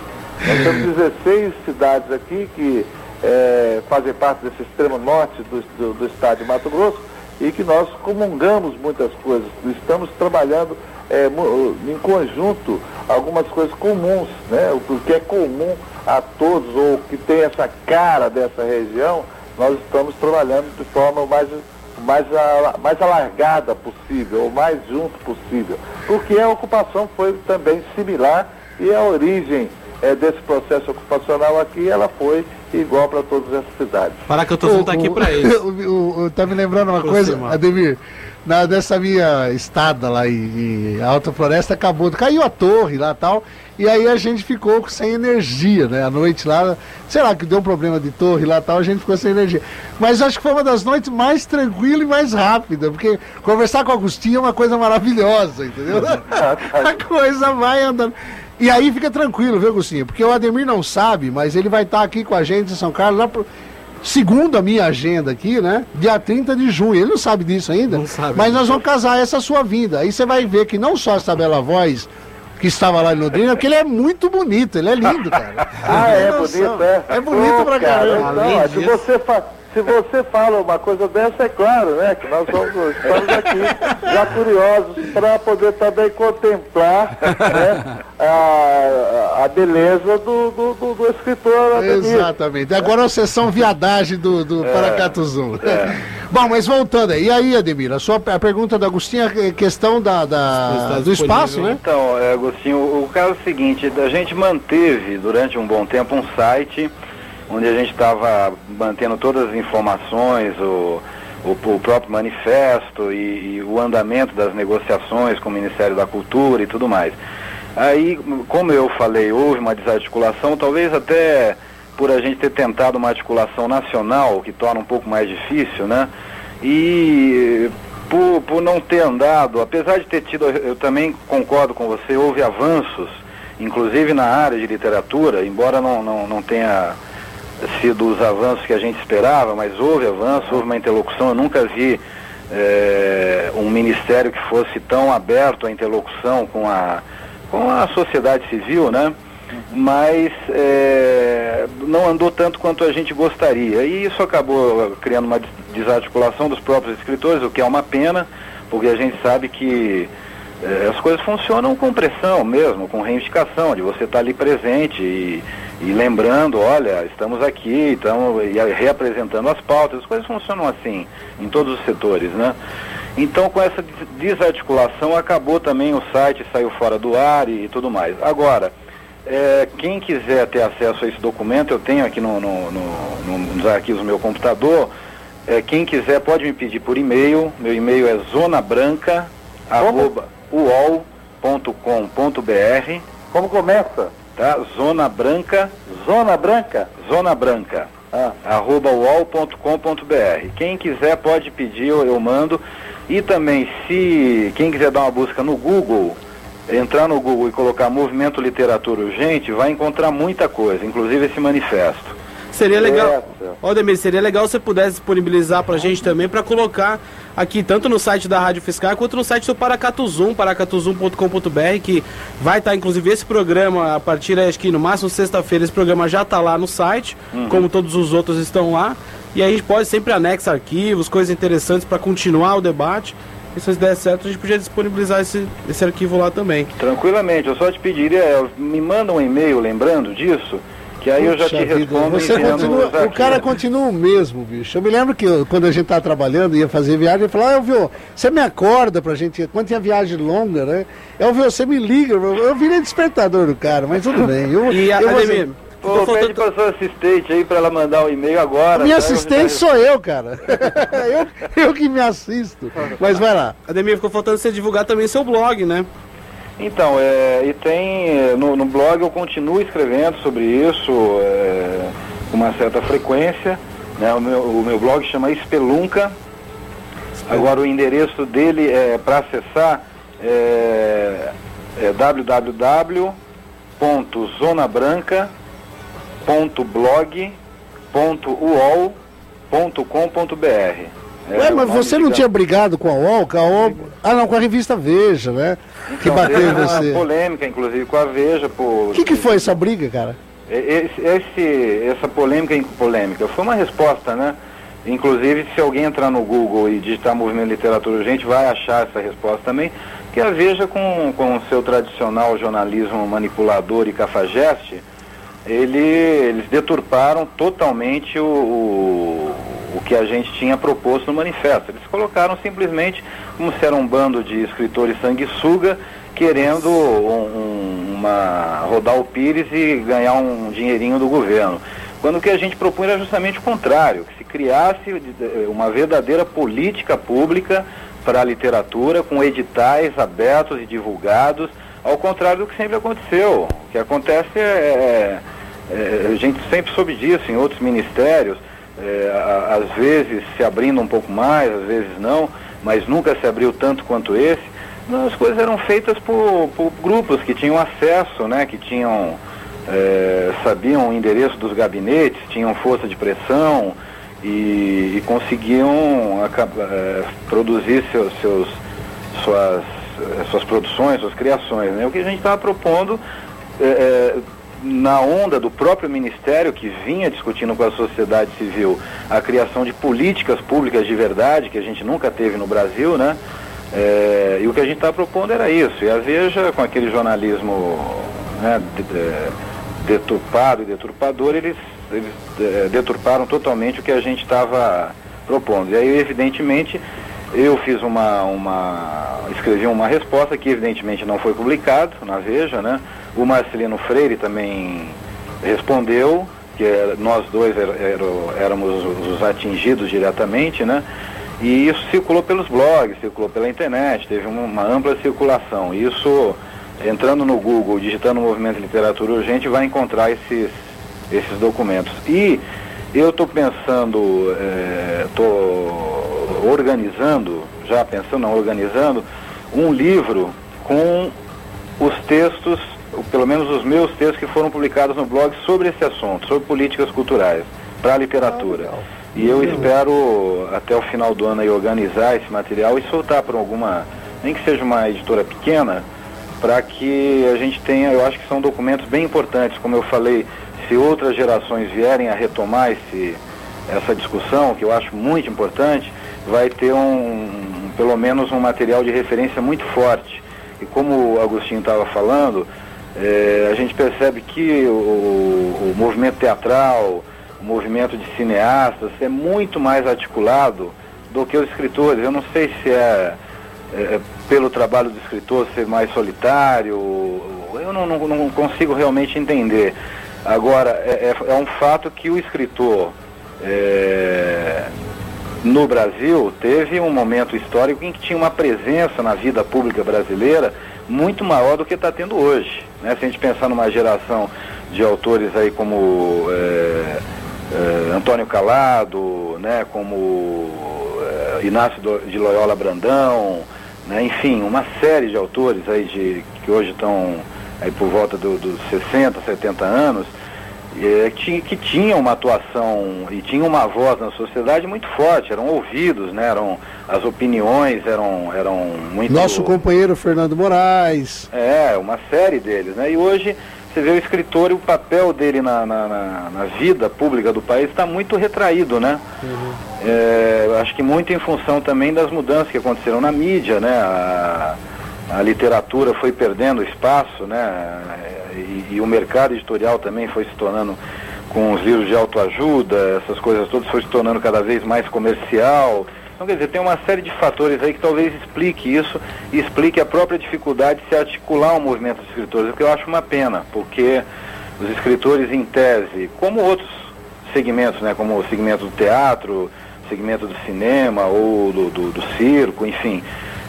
Speaker 4: Nós temos 16 cidades aqui que eh, fazem parte desse extremo norte do, do, do estado de Mato Grosso e que nós comungamos muitas coisas. Estamos trabalhando mu- em conjunto algumas coisas comuns, né? O que é comum a todos ou que tem essa cara dessa região, nós estamos trabalhando de forma mais mais, mais alargada possível, o mais junto possível. Porque a ocupação foi também similar e a origem eh, desse processo ocupacional aqui, ela foi igual para todas essas cidades.
Speaker 2: Paracatuzum tá aqui pra isso.
Speaker 3: O, o- o- tá me lembrando uma coisa, Ademir. Na, dessa minha estada lá em, em Alta Floresta, acabou, caiu a torre lá e tal, e aí a gente ficou sem energia, né? A noite lá, sei lá, que deu um problema de torre lá e tal, a gente ficou sem energia. Mas acho que foi uma das noites mais tranquila e mais rápida, porque conversar com o Agostinho é uma coisa maravilhosa, entendeu? a coisa vai andando. E aí fica tranquilo, viu, Agostinho? Porque o Ademir não sabe, mas ele vai estar aqui com a gente em São Carlos lá pro... Segundo a minha agenda aqui, né? Dia 30 de junho. Ele não sabe disso ainda.
Speaker 2: Não sabe.
Speaker 3: Mas nós vamos casar essa sua vinda. Aí você vai ver que não só essa bela voz que estava lá em Londrina, porque ele é muito bonito, ele é lindo, cara.
Speaker 4: Ah, é
Speaker 3: Tem noção.
Speaker 4: bonito, é?
Speaker 3: É bonito
Speaker 4: Ô,
Speaker 3: pra
Speaker 4: cara,
Speaker 3: caramba.
Speaker 2: Além
Speaker 4: ó, se,
Speaker 2: disso-
Speaker 4: você fa- se você fala uma coisa dessa, é claro, né? Que nós somos, estamos aqui já curiosos para poder também contemplar né, a, a beleza do, do, do, do escritor Ademir.
Speaker 3: Exatamente. Agora a sessão viadagem do, do
Speaker 4: É.
Speaker 3: Paracatuzum. Bom, mas voltando aí. E aí, Ademir, a, sua, a pergunta do Agostinho é questão da, da- do espaço, né?
Speaker 5: Então, é, Agostinho, o, o caso é o seguinte, a gente manteve durante um bom tempo um site onde a gente estava mantendo todas as informações, o, o, o próprio manifesto e, e o andamento das negociações com o Ministério da Cultura e tudo mais. Aí, como eu falei, houve uma desarticulação, talvez até por a gente ter tentado uma articulação nacional, que torna um pouco mais difícil, né? E por, por não ter andado, apesar de ter tido, eu também concordo com você, houve avanços, inclusive na área de literatura, embora não, não, não tenha sido os avanços que a gente esperava, mas houve avanço, houve uma interlocução, eu nunca vi eh, um ministério que fosse tão aberto à interlocução com a, com a sociedade civil, né? Mas eh, não andou tanto quanto a gente gostaria. E isso acabou criando uma des- desarticulação dos próprios escritores, o que é uma pena, porque a gente sabe que eh, as coisas funcionam com pressão mesmo, com reivindicação, de você estar ali presente e, e lembrando, olha, estamos aqui, estamos e aí reapresentando as pautas, as coisas funcionam assim em todos os setores, né? Então com essa des- desarticulação acabou também o site, saiu fora do ar e, tudo mais. Agora, eh, quem quiser ter acesso a esse documento, eu tenho aqui no, no- no- no- nos arquivos do meu computador, eh, quem quiser pode me pedir por e-mail, meu e-mail é zonabranca, arroba, uol.com.br,
Speaker 4: Como começa?
Speaker 5: tá? Zona Branca,
Speaker 4: Zona Branca?
Speaker 5: Zona Branca,
Speaker 4: Ah.
Speaker 5: arroba uol.com.br. Quem quiser pode pedir, eu, eu mando. E também, se quem quiser dar uma busca no Google, entrar no Google e colocar Movimento Literatura Urgente, vai encontrar muita coisa, inclusive esse manifesto.
Speaker 2: Seria legal.
Speaker 4: Certo.
Speaker 2: Ó, Demir, seria legal se você pudesse disponibilizar pra gente também pra colocar aqui tanto no site da Rádio Fiscal quanto no site do Paracatuzum, paracatuzum.com.br, que vai estar inclusive esse programa a partir acho que no máximo sexta-feira esse programa já tá lá no site, como todos os outros estão lá. E aí a gente pode sempre anexar arquivos, coisas interessantes pra continuar o debate. E se der certo, a gente podia disponibilizar esse, esse arquivo lá também.
Speaker 5: Tranquilamente, eu só te pediria, é, me manda um e-mail lembrando disso, que aí eu já te
Speaker 3: Puxa vida,
Speaker 5: respondo
Speaker 3: você continua, o cara continua o mesmo, bicho. Eu me lembro que eu- quando a gente tava trabalhando, ia fazer viagem, ele falou, ah, eu viu, você me acorda pra gente, ir?" quando tinha viagem longa, né? Eu viu, você me liga, eu, eu virei despertador do cara, mas tudo bem. Eu,
Speaker 2: E a
Speaker 3: eu
Speaker 2: Ademir,
Speaker 5: Pô, pede
Speaker 2: faltando-
Speaker 5: pra sua assistente aí pra ela mandar o e-mail agora.
Speaker 3: minha
Speaker 5: tá?
Speaker 3: Assistente sou eu, cara. eu, eu que me assisto. Mas vai lá.
Speaker 2: Ademir, ficou faltando você divulgar também seu blog, né?
Speaker 5: Então, é, e tem, no, no blog eu continuo escrevendo sobre isso é, com uma certa frequência. Né? O, meu, o meu blog chama Espelunca. Agora o endereço dele é para acessar é, é www.zonabranca.blog.uol.com.br. É,
Speaker 3: Ué, mas você não tinha brigado com a UOL? Com a UOL... Ah, não, com a revista Veja, né? que
Speaker 5: Então,
Speaker 3: bateu
Speaker 5: teve
Speaker 3: em
Speaker 5: uma
Speaker 3: você.
Speaker 5: polêmica, inclusive, com a Veja. Por...
Speaker 3: O que, que foi essa briga, cara?
Speaker 5: Esse, esse- essa polêmica, polêmica foi uma resposta, né? Inclusive, se alguém entrar no Google e digitar Movimento Literatura Urgente, vai achar essa resposta também, que a Veja, com o seu tradicional jornalismo manipulador e cafajeste, ele, eles deturparam totalmente o, o, o que a gente tinha proposto no manifesto. Eles colocaram simplesmente como se era um bando de escritores sanguessuga querendo um- um- uma, rodar o pires e ganhar um dinheirinho do governo. Quando o que a gente propunha era justamente o contrário, que se criasse uma verdadeira política pública para a literatura, com editais abertos e divulgados, ao contrário do que sempre aconteceu. O que acontece é, é, a gente sempre soube disso em outros ministérios, é, a- às vezes se abrindo um pouco mais, às vezes não, mas nunca se abriu tanto quanto esse. Não, As coisas eram feitas por, por grupos que tinham acesso, né, que tinham é, sabiam o endereço dos gabinetes, tinham força de pressão e, e conseguiam é, produzir seus, seus, suas, suas produções, suas criações. Né? O que a gente estava propondo, é, na onda do próprio Ministério, que vinha discutindo com a sociedade civil a criação de políticas públicas de verdade, que a gente nunca teve no Brasil, né? É, e o que a gente estava propondo era isso. E a Veja, com aquele jornalismo né, de- de- deturpado e deturpador, eles, eles eh, deturparam totalmente o que a gente estava propondo. E aí, evidentemente, eu fiz uma, uma. escrevi uma resposta que evidentemente não foi publicado na Veja, né? O Marcelino Freire também respondeu, que era- nós dois er- ero- éramos os- os atingidos diretamente, né? E isso circulou pelos blogs, circulou pela internet, teve uma, uma ampla circulação. Isso, entrando no Google, digitando Movimento Literatura Urgente, vai encontrar esses, esses documentos. E eu estou pensando, estou organizando, já pensando, não, organizando, um livro com os textos, ou pelo menos os meus textos que foram publicados no blog sobre esse assunto, sobre políticas culturais para a literatura. e eu espero até o final do ano aí organizar esse material e soltar para alguma, nem que seja uma editora pequena, para que a gente tenha, eu acho que são documentos bem importantes, como eu falei, se outras gerações vierem a retomar esse, essa discussão, que eu acho muito importante, vai ter um, pelo menos um material de referência muito forte. E como o Agostinho estava falando, eh, a gente percebe que o, o movimento teatral, o movimento de cineastas é muito mais articulado do que os escritores. Eu não sei se é, é, pelo trabalho do escritor ser mais solitário, eu não, não, não consigo realmente entender. Agora, é, é, é um fato que o escritor é, no Brasil teve um momento histórico em que tinha uma presença na vida pública brasileira muito maior do que está tendo hoje. Né? Se a gente pensar numa geração de autores aí como é, é, Antônio Calado, né? como é, Inácio do- de Loyola Brandão, né? enfim, uma série de autores aí de, que hoje estão aí por volta do- dos 60, 70 anos, é, que, que tinha uma atuação e tinha uma voz na sociedade muito forte, eram ouvidos, né? eram, as opiniões eram, eram muito.
Speaker 3: Nosso companheiro Fernando Moraes.
Speaker 5: É, uma série deles, né? E hoje você vê o escritor e o papel dele na, na, na, na vida pública do país está muito retraído, né? É, acho que muito em função também das mudanças que aconteceram na mídia, né? A, a literatura foi perdendo espaço, né? E, e o mercado editorial também foi se tornando, com os livros de autoajuda, essas coisas todas, foi se tornando cada vez mais comercial. Então, quer dizer, tem uma série de fatores aí que talvez explique isso e explique a própria dificuldade de se articular um movimento de escritores, o que eu acho uma pena, porque os escritores, em tese, como outros segmentos, né, como o segmento do teatro, segmento do cinema ou do, do, do circo, enfim,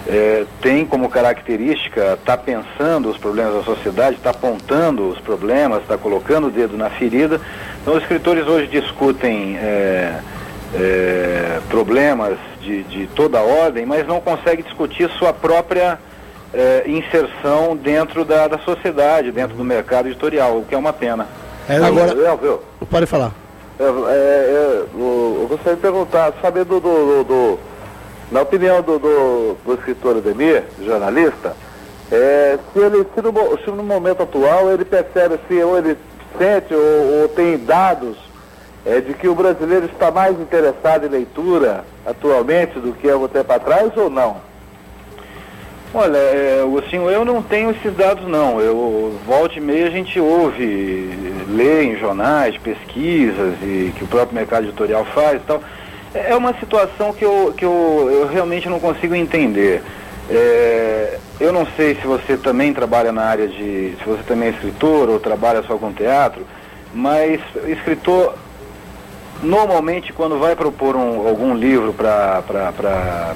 Speaker 5: é, tem como característica estar tá pensando os problemas da sociedade, está apontando os problemas, está colocando o dedo na ferida. Então, os escritores hoje discutem é, é, problemas de, de, toda ordem, mas não conseguem discutir sua própria é, inserção dentro da, da, sociedade, dentro do mercado editorial, o que é uma pena.
Speaker 3: É, agora, eu, pode falar.
Speaker 4: É, é, eu, gostaria de perguntar, sabendo do, do, do na opinião do, do, do escritor Ademir, jornalista, é, se ele, se no, se no, momento atual ele percebe se ou ele sente ou, ou tem dados é, de que o brasileiro está mais interessado em leitura atualmente do que há um tempo atrás ou não?
Speaker 5: Olha, é, Agostinho, eu não tenho esses dados não. Eu volta e meia a gente ouve, lê em jornais, pesquisas e que o próprio mercado editorial faz e tal. É uma situação que eu, que eu, eu realmente não consigo entender. É, eu não sei se você também trabalha na área de. se você também é escritor ou trabalha só com teatro, mas escritor, normalmente quando vai propor um, algum livro para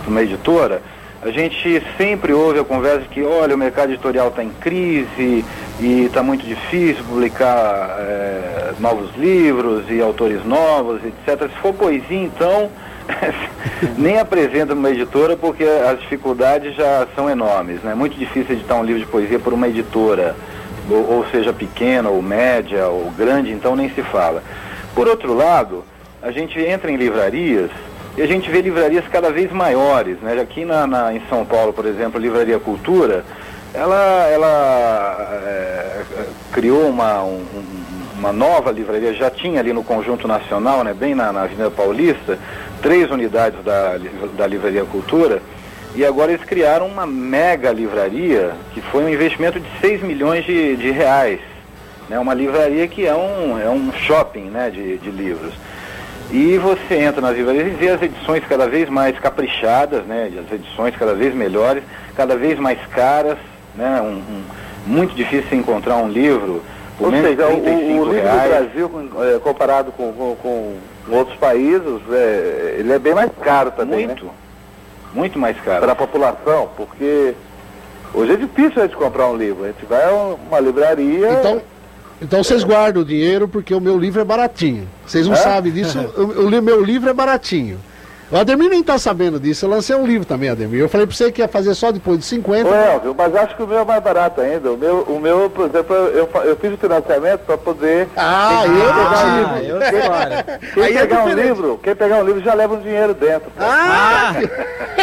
Speaker 5: uma editora, a gente sempre ouve a conversa de que, olha, o mercado editorial está em crise e está muito difícil publicar é, novos livros e autores novos, etc. Se for poesia, então, nem apresenta numa editora porque as dificuldades já são enormes. É né? muito difícil editar um livro de poesia por uma editora, ou, ou seja, pequena, ou média, ou grande, então nem se fala. Por outro lado, a gente entra em livrarias e a gente vê livrarias cada vez maiores. Né? Aqui na, na em São Paulo, por exemplo, a Livraria Cultura, ela, ela é, criou uma, um, uma nova livraria, já tinha ali no Conjunto Nacional, né, bem na, na Avenida Paulista, três unidades da, da Livraria Cultura, e agora eles criaram uma mega livraria, que foi um investimento de 6 milhões de, de reais. Né, uma livraria que é um, é um shopping né, de, de livros. E você entra nas livrarias e vê as edições cada vez mais caprichadas, né? As edições cada vez melhores, cada vez mais caras, né? Um, um muito difícil encontrar um livro
Speaker 4: por Ou menos seja, 35 o, o livro reais. do Brasil, é, comparado com, com, com, outros países, é, ele é bem mais caro também,
Speaker 5: Muito,
Speaker 4: né?
Speaker 5: muito mais caro.
Speaker 4: Para a população, porque hoje é difícil a gente comprar um livro. A gente vai a uma livraria...
Speaker 3: Então, então vocês guardam o dinheiro porque o meu livro é baratinho. Vocês não é? sabem disso, o, o, meu livro é baratinho. O Ademir nem está sabendo disso. Eu lancei um livro também, Ademir. Eu falei para você que ia fazer só depois de 50.
Speaker 4: Ô, Elvio, mas acho que o meu é mais barato ainda. O meu, o meu por exemplo, eu, eu fiz o financiamento para poder.
Speaker 3: Ah, eu
Speaker 4: ah, eu Quem, é pegar é um livro, quem pegar um livro já leva um dinheiro dentro.
Speaker 2: Ah!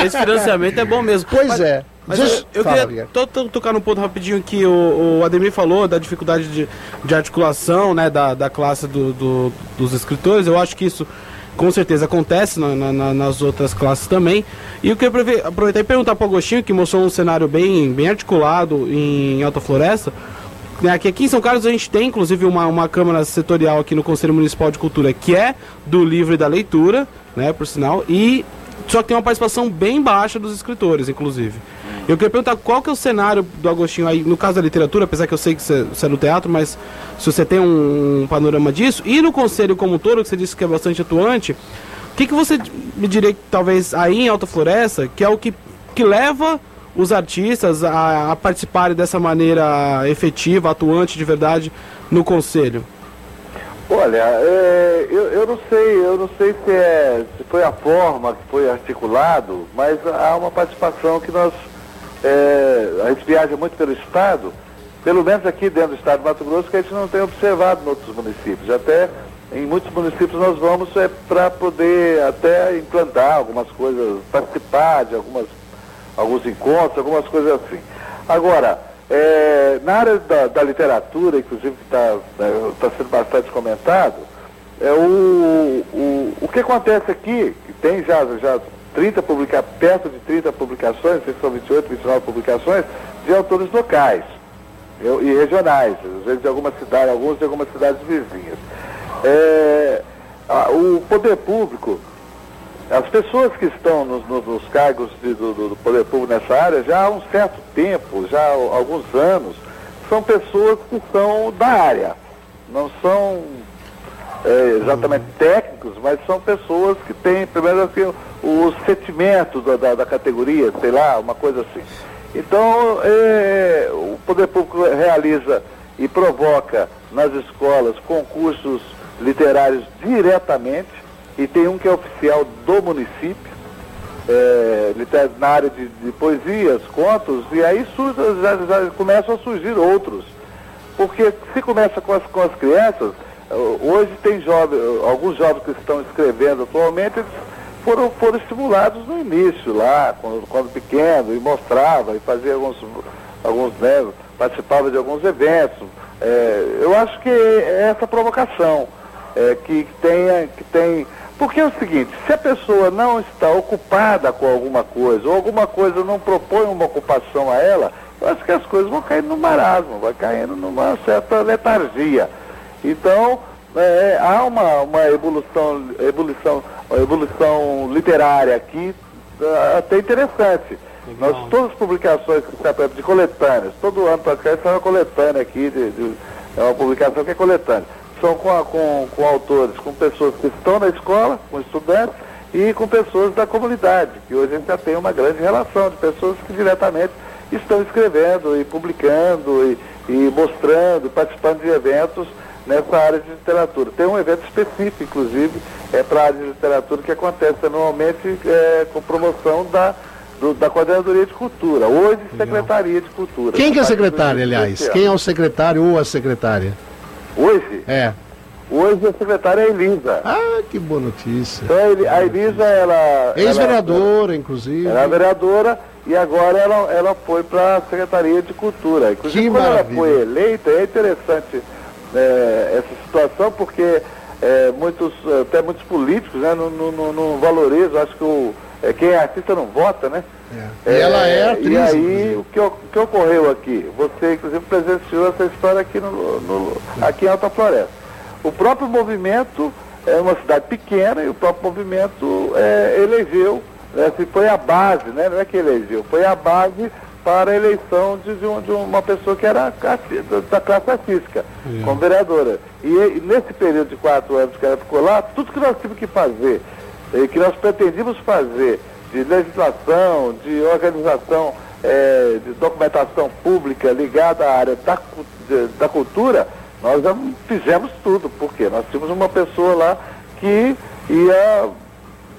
Speaker 2: Esse financiamento é bom mesmo.
Speaker 3: Pois mas, é.
Speaker 2: Mas eu, eu Fala, queria to, to, tocar num ponto rapidinho que o, o Ademir falou da dificuldade de, de articulação né, da, da classe do, do, dos escritores. Eu acho que isso com certeza acontece na, na, nas outras classes também. E eu queria aproveitar e perguntar para o Agostinho, que mostrou um cenário bem, bem articulado em Alta Floresta. Né, que aqui em São Carlos a gente tem inclusive uma, uma Câmara Setorial aqui no Conselho Municipal de Cultura que é do livro e da leitura, né, por sinal, e só que tem uma participação bem baixa dos escritores, inclusive. Eu queria perguntar qual que é o cenário do Agostinho aí, no caso da literatura, apesar que eu sei que você, é no teatro, mas se você tem um, um, panorama disso, e no conselho como um todo, que você disse que é bastante atuante, o que, que você me diria, talvez, aí em Alta Floresta, que é o que, que leva os artistas a, a participarem dessa maneira efetiva, atuante de verdade no conselho?
Speaker 4: Olha, é, eu, eu não sei, eu não sei se, é, se foi a forma que foi articulado, mas há uma participação que nós é, a gente viaja muito pelo estado pelo menos aqui dentro do estado de Mato Grosso, que a gente não tem observado em outros municípios. Até em muitos municípios nós vamos é, para poder até implantar algumas coisas, participar de algumas, alguns encontros, algumas coisas assim. Agora, é, na área da, da literatura, inclusive que está tá sendo bastante comentado, é o, o, o que acontece aqui, que tem já, já 30 publica, perto de 30 publicações, são 28, 29 publicações, de autores locais eu, e regionais, às vezes de algumas cidades, alguns de algumas cidades vizinhas. É, a, o poder público, as pessoas que estão nos, nos, nos cargos de, do, do, poder público nessa área já há um certo tempo, já há alguns anos, são pessoas que são da área. Não são é, exatamente técnicos, mas são pessoas que têm, primeiro assim, os sentimentos da, da, da categoria, sei lá, uma coisa assim. Então, é, o poder público realiza e provoca nas escolas concursos literários diretamente, e tem um que é oficial do município, é, na área de, de, poesias, contos, e aí surge, já, já, começam a surgir outros. Porque se começa com as, com as crianças, hoje tem jovens, alguns jovens que estão escrevendo atualmente, eles foram, foram estimulados no início lá, quando, quando pequeno, e mostrava, e fazia alguns, alguns né, participava de alguns eventos. É, eu acho que é essa provocação é, que, que, tenha, que tem. Porque é o seguinte, se a pessoa não está ocupada com alguma coisa, ou alguma coisa não propõe uma ocupação a ela, eu acho que as coisas vão caindo no marasmo, vai caindo numa certa letargia. Então, é, há uma, uma evolução, evolução, evolução literária aqui é, até interessante. Nós, todas as publicações de coletâneas, todo ano praticamente sai uma coletânea aqui, de, de, é uma publicação que é coletânea são com, a, com, com autores, com pessoas que estão na escola, com estudantes, e com pessoas da comunidade, que hoje a gente já tem uma grande relação de pessoas que diretamente estão escrevendo e publicando e, e mostrando, participando de eventos nessa área de literatura. Tem um evento específico, inclusive, é, para a área de literatura que acontece anualmente é, com promoção da, do, da Coordenadoria de Cultura, hoje Secretaria de Cultura.
Speaker 3: Quem que é secretário, aliás? Quem é o secretário ou a secretária?
Speaker 4: Hoje?
Speaker 3: É.
Speaker 4: Hoje a secretária é Elisa.
Speaker 3: Ah, que boa notícia.
Speaker 4: Então, a Elisa, ela.
Speaker 3: Ex-vereadora, inclusive.
Speaker 4: Ela é vereadora e agora ela, ela foi para a Secretaria de Cultura. Inclusive,
Speaker 3: que
Speaker 4: quando
Speaker 3: maravilha.
Speaker 4: ela foi eleita, é interessante é, essa situação, porque é, muitos, até muitos políticos né, não, não, não valorizam, acho que o, é, quem é artista não vota, né?
Speaker 3: É. E ela é atriz.
Speaker 4: E aí, o que, o que ocorreu aqui? Você, inclusive, presenciou essa história aqui, no, no, aqui em Alta Floresta. O próprio movimento é uma cidade pequena e o próprio movimento é, elegeu, né, se foi a base, né, não é que elegeu, foi a base para a eleição de, de, um, de uma pessoa que era da classe artística, é. como vereadora. E, e, nesse período de quatro anos que ela ficou lá, tudo que nós tivemos que fazer, que nós pretendíamos fazer, de legislação, de organização, é, de documentação pública ligada à área da, de, da cultura, nós fizemos tudo, porque nós tínhamos uma pessoa lá que ia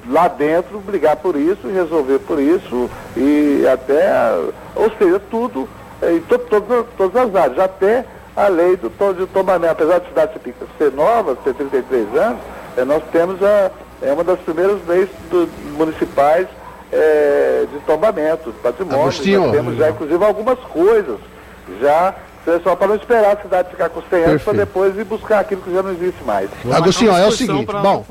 Speaker 4: lá dentro brigar por isso, resolver por isso, e até, ou seja, tudo, em to, to, todas as áreas, até a lei do, do tombamento. Apesar de cidade ser nova, ter 33 anos, é, nós temos a, é uma das primeiras leis do, municipais é, de tombamento, de patrimônio.
Speaker 3: Agostinho,
Speaker 4: Nós temos já, inclusive, algumas coisas já só para não esperar a cidade ficar com 100 anos para depois ir buscar aquilo que já não existe mais.
Speaker 3: Agostinho, é o seguinte, bom,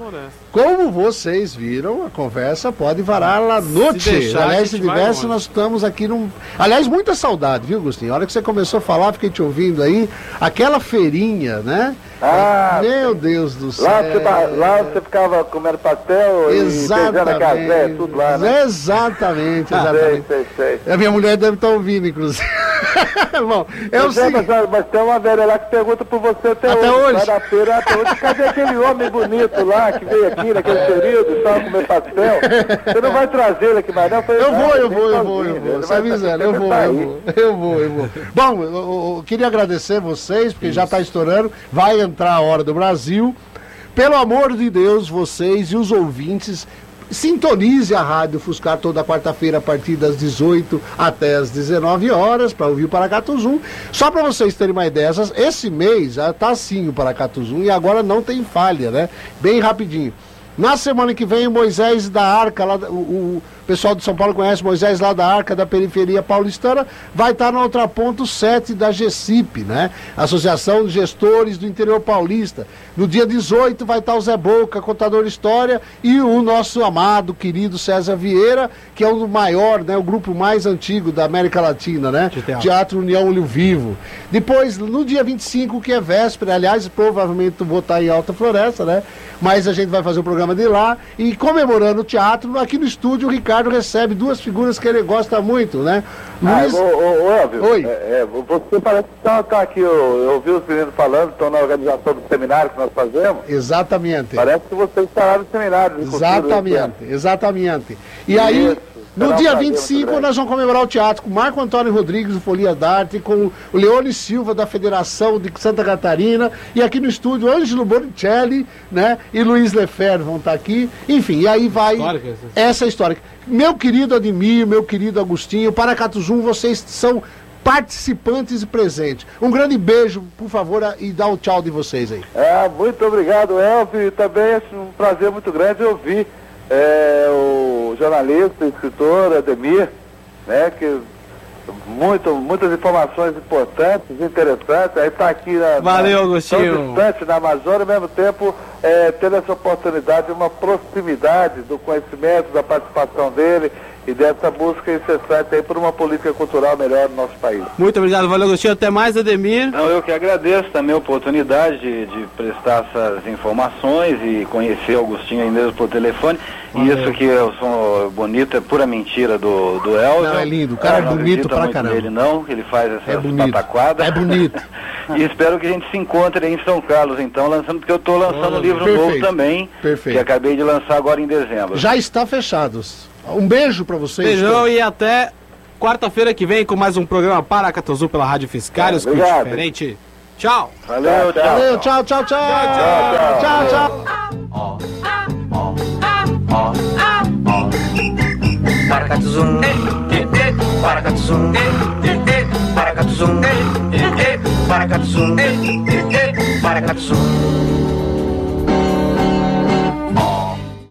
Speaker 3: como vocês viram, a conversa pode varar lá noite. Se deixar, Aliás, se tivesse, nós estamos aqui num. Aliás, muita saudade, viu, Agostinho? A hora que você começou a falar, fiquei te ouvindo aí, aquela feirinha, né?
Speaker 4: Ah,
Speaker 3: Meu Deus do céu.
Speaker 4: Lá você, lá você ficava comendo pastel
Speaker 3: exatamente,
Speaker 4: e casé, tudo lá, né?
Speaker 3: Exatamente, exatamente.
Speaker 4: sei, sei, sei.
Speaker 3: A minha mulher deve estar ouvindo, inclusive. Bom, é o
Speaker 4: é, mas, mas tem uma velha lá que pergunta por você até,
Speaker 3: Até hoje?
Speaker 4: Na feira, até hoje. Cadê aquele homem bonito lá que veio aqui naquele período e tal, comer pastel? Você não vai trazer ele aqui mais, não? Eu, falei,
Speaker 3: Eu vou, eu vou, eu
Speaker 4: sozinho,
Speaker 3: vou, eu vou. Você avisando, eu vou,
Speaker 4: tá
Speaker 3: eu vou, eu vou, eu vou. Bom, eu, eu- eu queria agradecer vocês, porque já está estourando, vai entrar a hora do Brasil. Pelo amor de Deus, vocês e os ouvintes, sintonize a Rádio Fuscar toda quarta-feira a partir das 18 até as 19 horas para ouvir o Paracatu Zoom. Só para vocês terem uma ideia, esse mês já tá assim o Paracatu Zoom e agora não tem falha, né? Bem rapidinho. Na semana que vem, o Moisés da Arca, lá, o, o pessoal de São Paulo conhece Moisés lá da Arca da Periferia Paulistana, vai estar no Ultraponto 7 da GECIP, né? Associação de Gestores do Interior Paulista. No dia 18 vai estar o Zé Boca, contador de história, e o nosso amado, querido César Vieira, que é o maior, né? O grupo mais antigo da América Latina, né?
Speaker 2: Teatro.
Speaker 3: Teatro União Olho Vivo. Depois, no dia 25, que é véspera, aliás, provavelmente vou estar em Alta Floresta, né? Mas a gente vai fazer o programa de lá. E comemorando o teatro, aqui no estúdio, o Ricardo recebe duas figuras que ele gosta muito, né?
Speaker 4: Ah,
Speaker 3: Luiz.
Speaker 4: ô, ô, ô, Elvio,
Speaker 3: Oi.
Speaker 4: É, é, você parece que tá, tá aqui, eu, eu ouvi os meninos falando, estão na organização do seminário que nós fazemos.
Speaker 3: Exatamente.
Speaker 4: Parece que você estará no seminário. cultura esse ano.
Speaker 3: Exatamente, exatamente. E aí, no
Speaker 4: um
Speaker 3: dia
Speaker 4: prazer muito
Speaker 3: 25,
Speaker 4: grande.
Speaker 3: nós vamos comemorar o teatro com Marco Antônio Rodrigues, do Folia d'Arte, com o Leone Silva, da Federação de Santa Catarina, e aqui no estúdio, Ângelo Bonicelli, né, e Luiz Lefer vão estar aqui. Enfim, e aí vai
Speaker 2: Histórica essa.
Speaker 3: história. Meu querido Ademir, meu querido Agostinho, Paracatu Zoom, vocês são participantes e presentes. Um grande beijo, por favor, e dá o tchau de vocês aí.
Speaker 4: É, muito obrigado, Elvio. E também é um prazer muito grande ouvir é, o jornalista, escritor Ademir, né, que muito, muitas informações importantes, interessantes. Aí está aqui na,
Speaker 2: Valeu,
Speaker 4: na, tão distante na Amazônia, ao mesmo tempo é, tendo essa oportunidade, uma proximidade do conhecimento, da participação dele e dessa busca incessante aí por uma política cultural melhor no nosso país.
Speaker 2: Muito obrigado, valeu, Agostinho. Até mais, Ademir.
Speaker 5: Não, eu que agradeço também a oportunidade de, de prestar essas informações e conhecer o Augustinho aí mesmo por telefone. E isso que eu sou bonito é pura mentira do, do Elvio.
Speaker 3: Não, é lindo, o cara é
Speaker 5: não
Speaker 3: bonito pra caramba.
Speaker 5: Nele, não, que ele faz essas
Speaker 3: É bonito.
Speaker 5: pataquadas.
Speaker 3: É bonito.
Speaker 5: e espero que a gente se encontre aí em São Carlos, então, lançando, porque eu estou lançando um livro
Speaker 3: Perfeito.
Speaker 5: novo também,
Speaker 3: Perfeito.
Speaker 5: que acabei de lançar agora em dezembro.
Speaker 3: Já está fechados. Um beijo pra vocês.
Speaker 2: Beijão e até quarta-feira que vem com mais um programa Paracatu Azul pela Rádio Fiscal. Escute
Speaker 4: Obrigado.
Speaker 2: diferente. Tchau.
Speaker 5: Valeu, tchau.
Speaker 3: Valeu, tchau, tchau, tchau. Tchau, tchau.
Speaker 1: Paracatuzum, paracatuzum, eh, eh, eh, paracatuzum, eh, eh, eh, paracatuzum, eh, eh, eh, paracatuzum.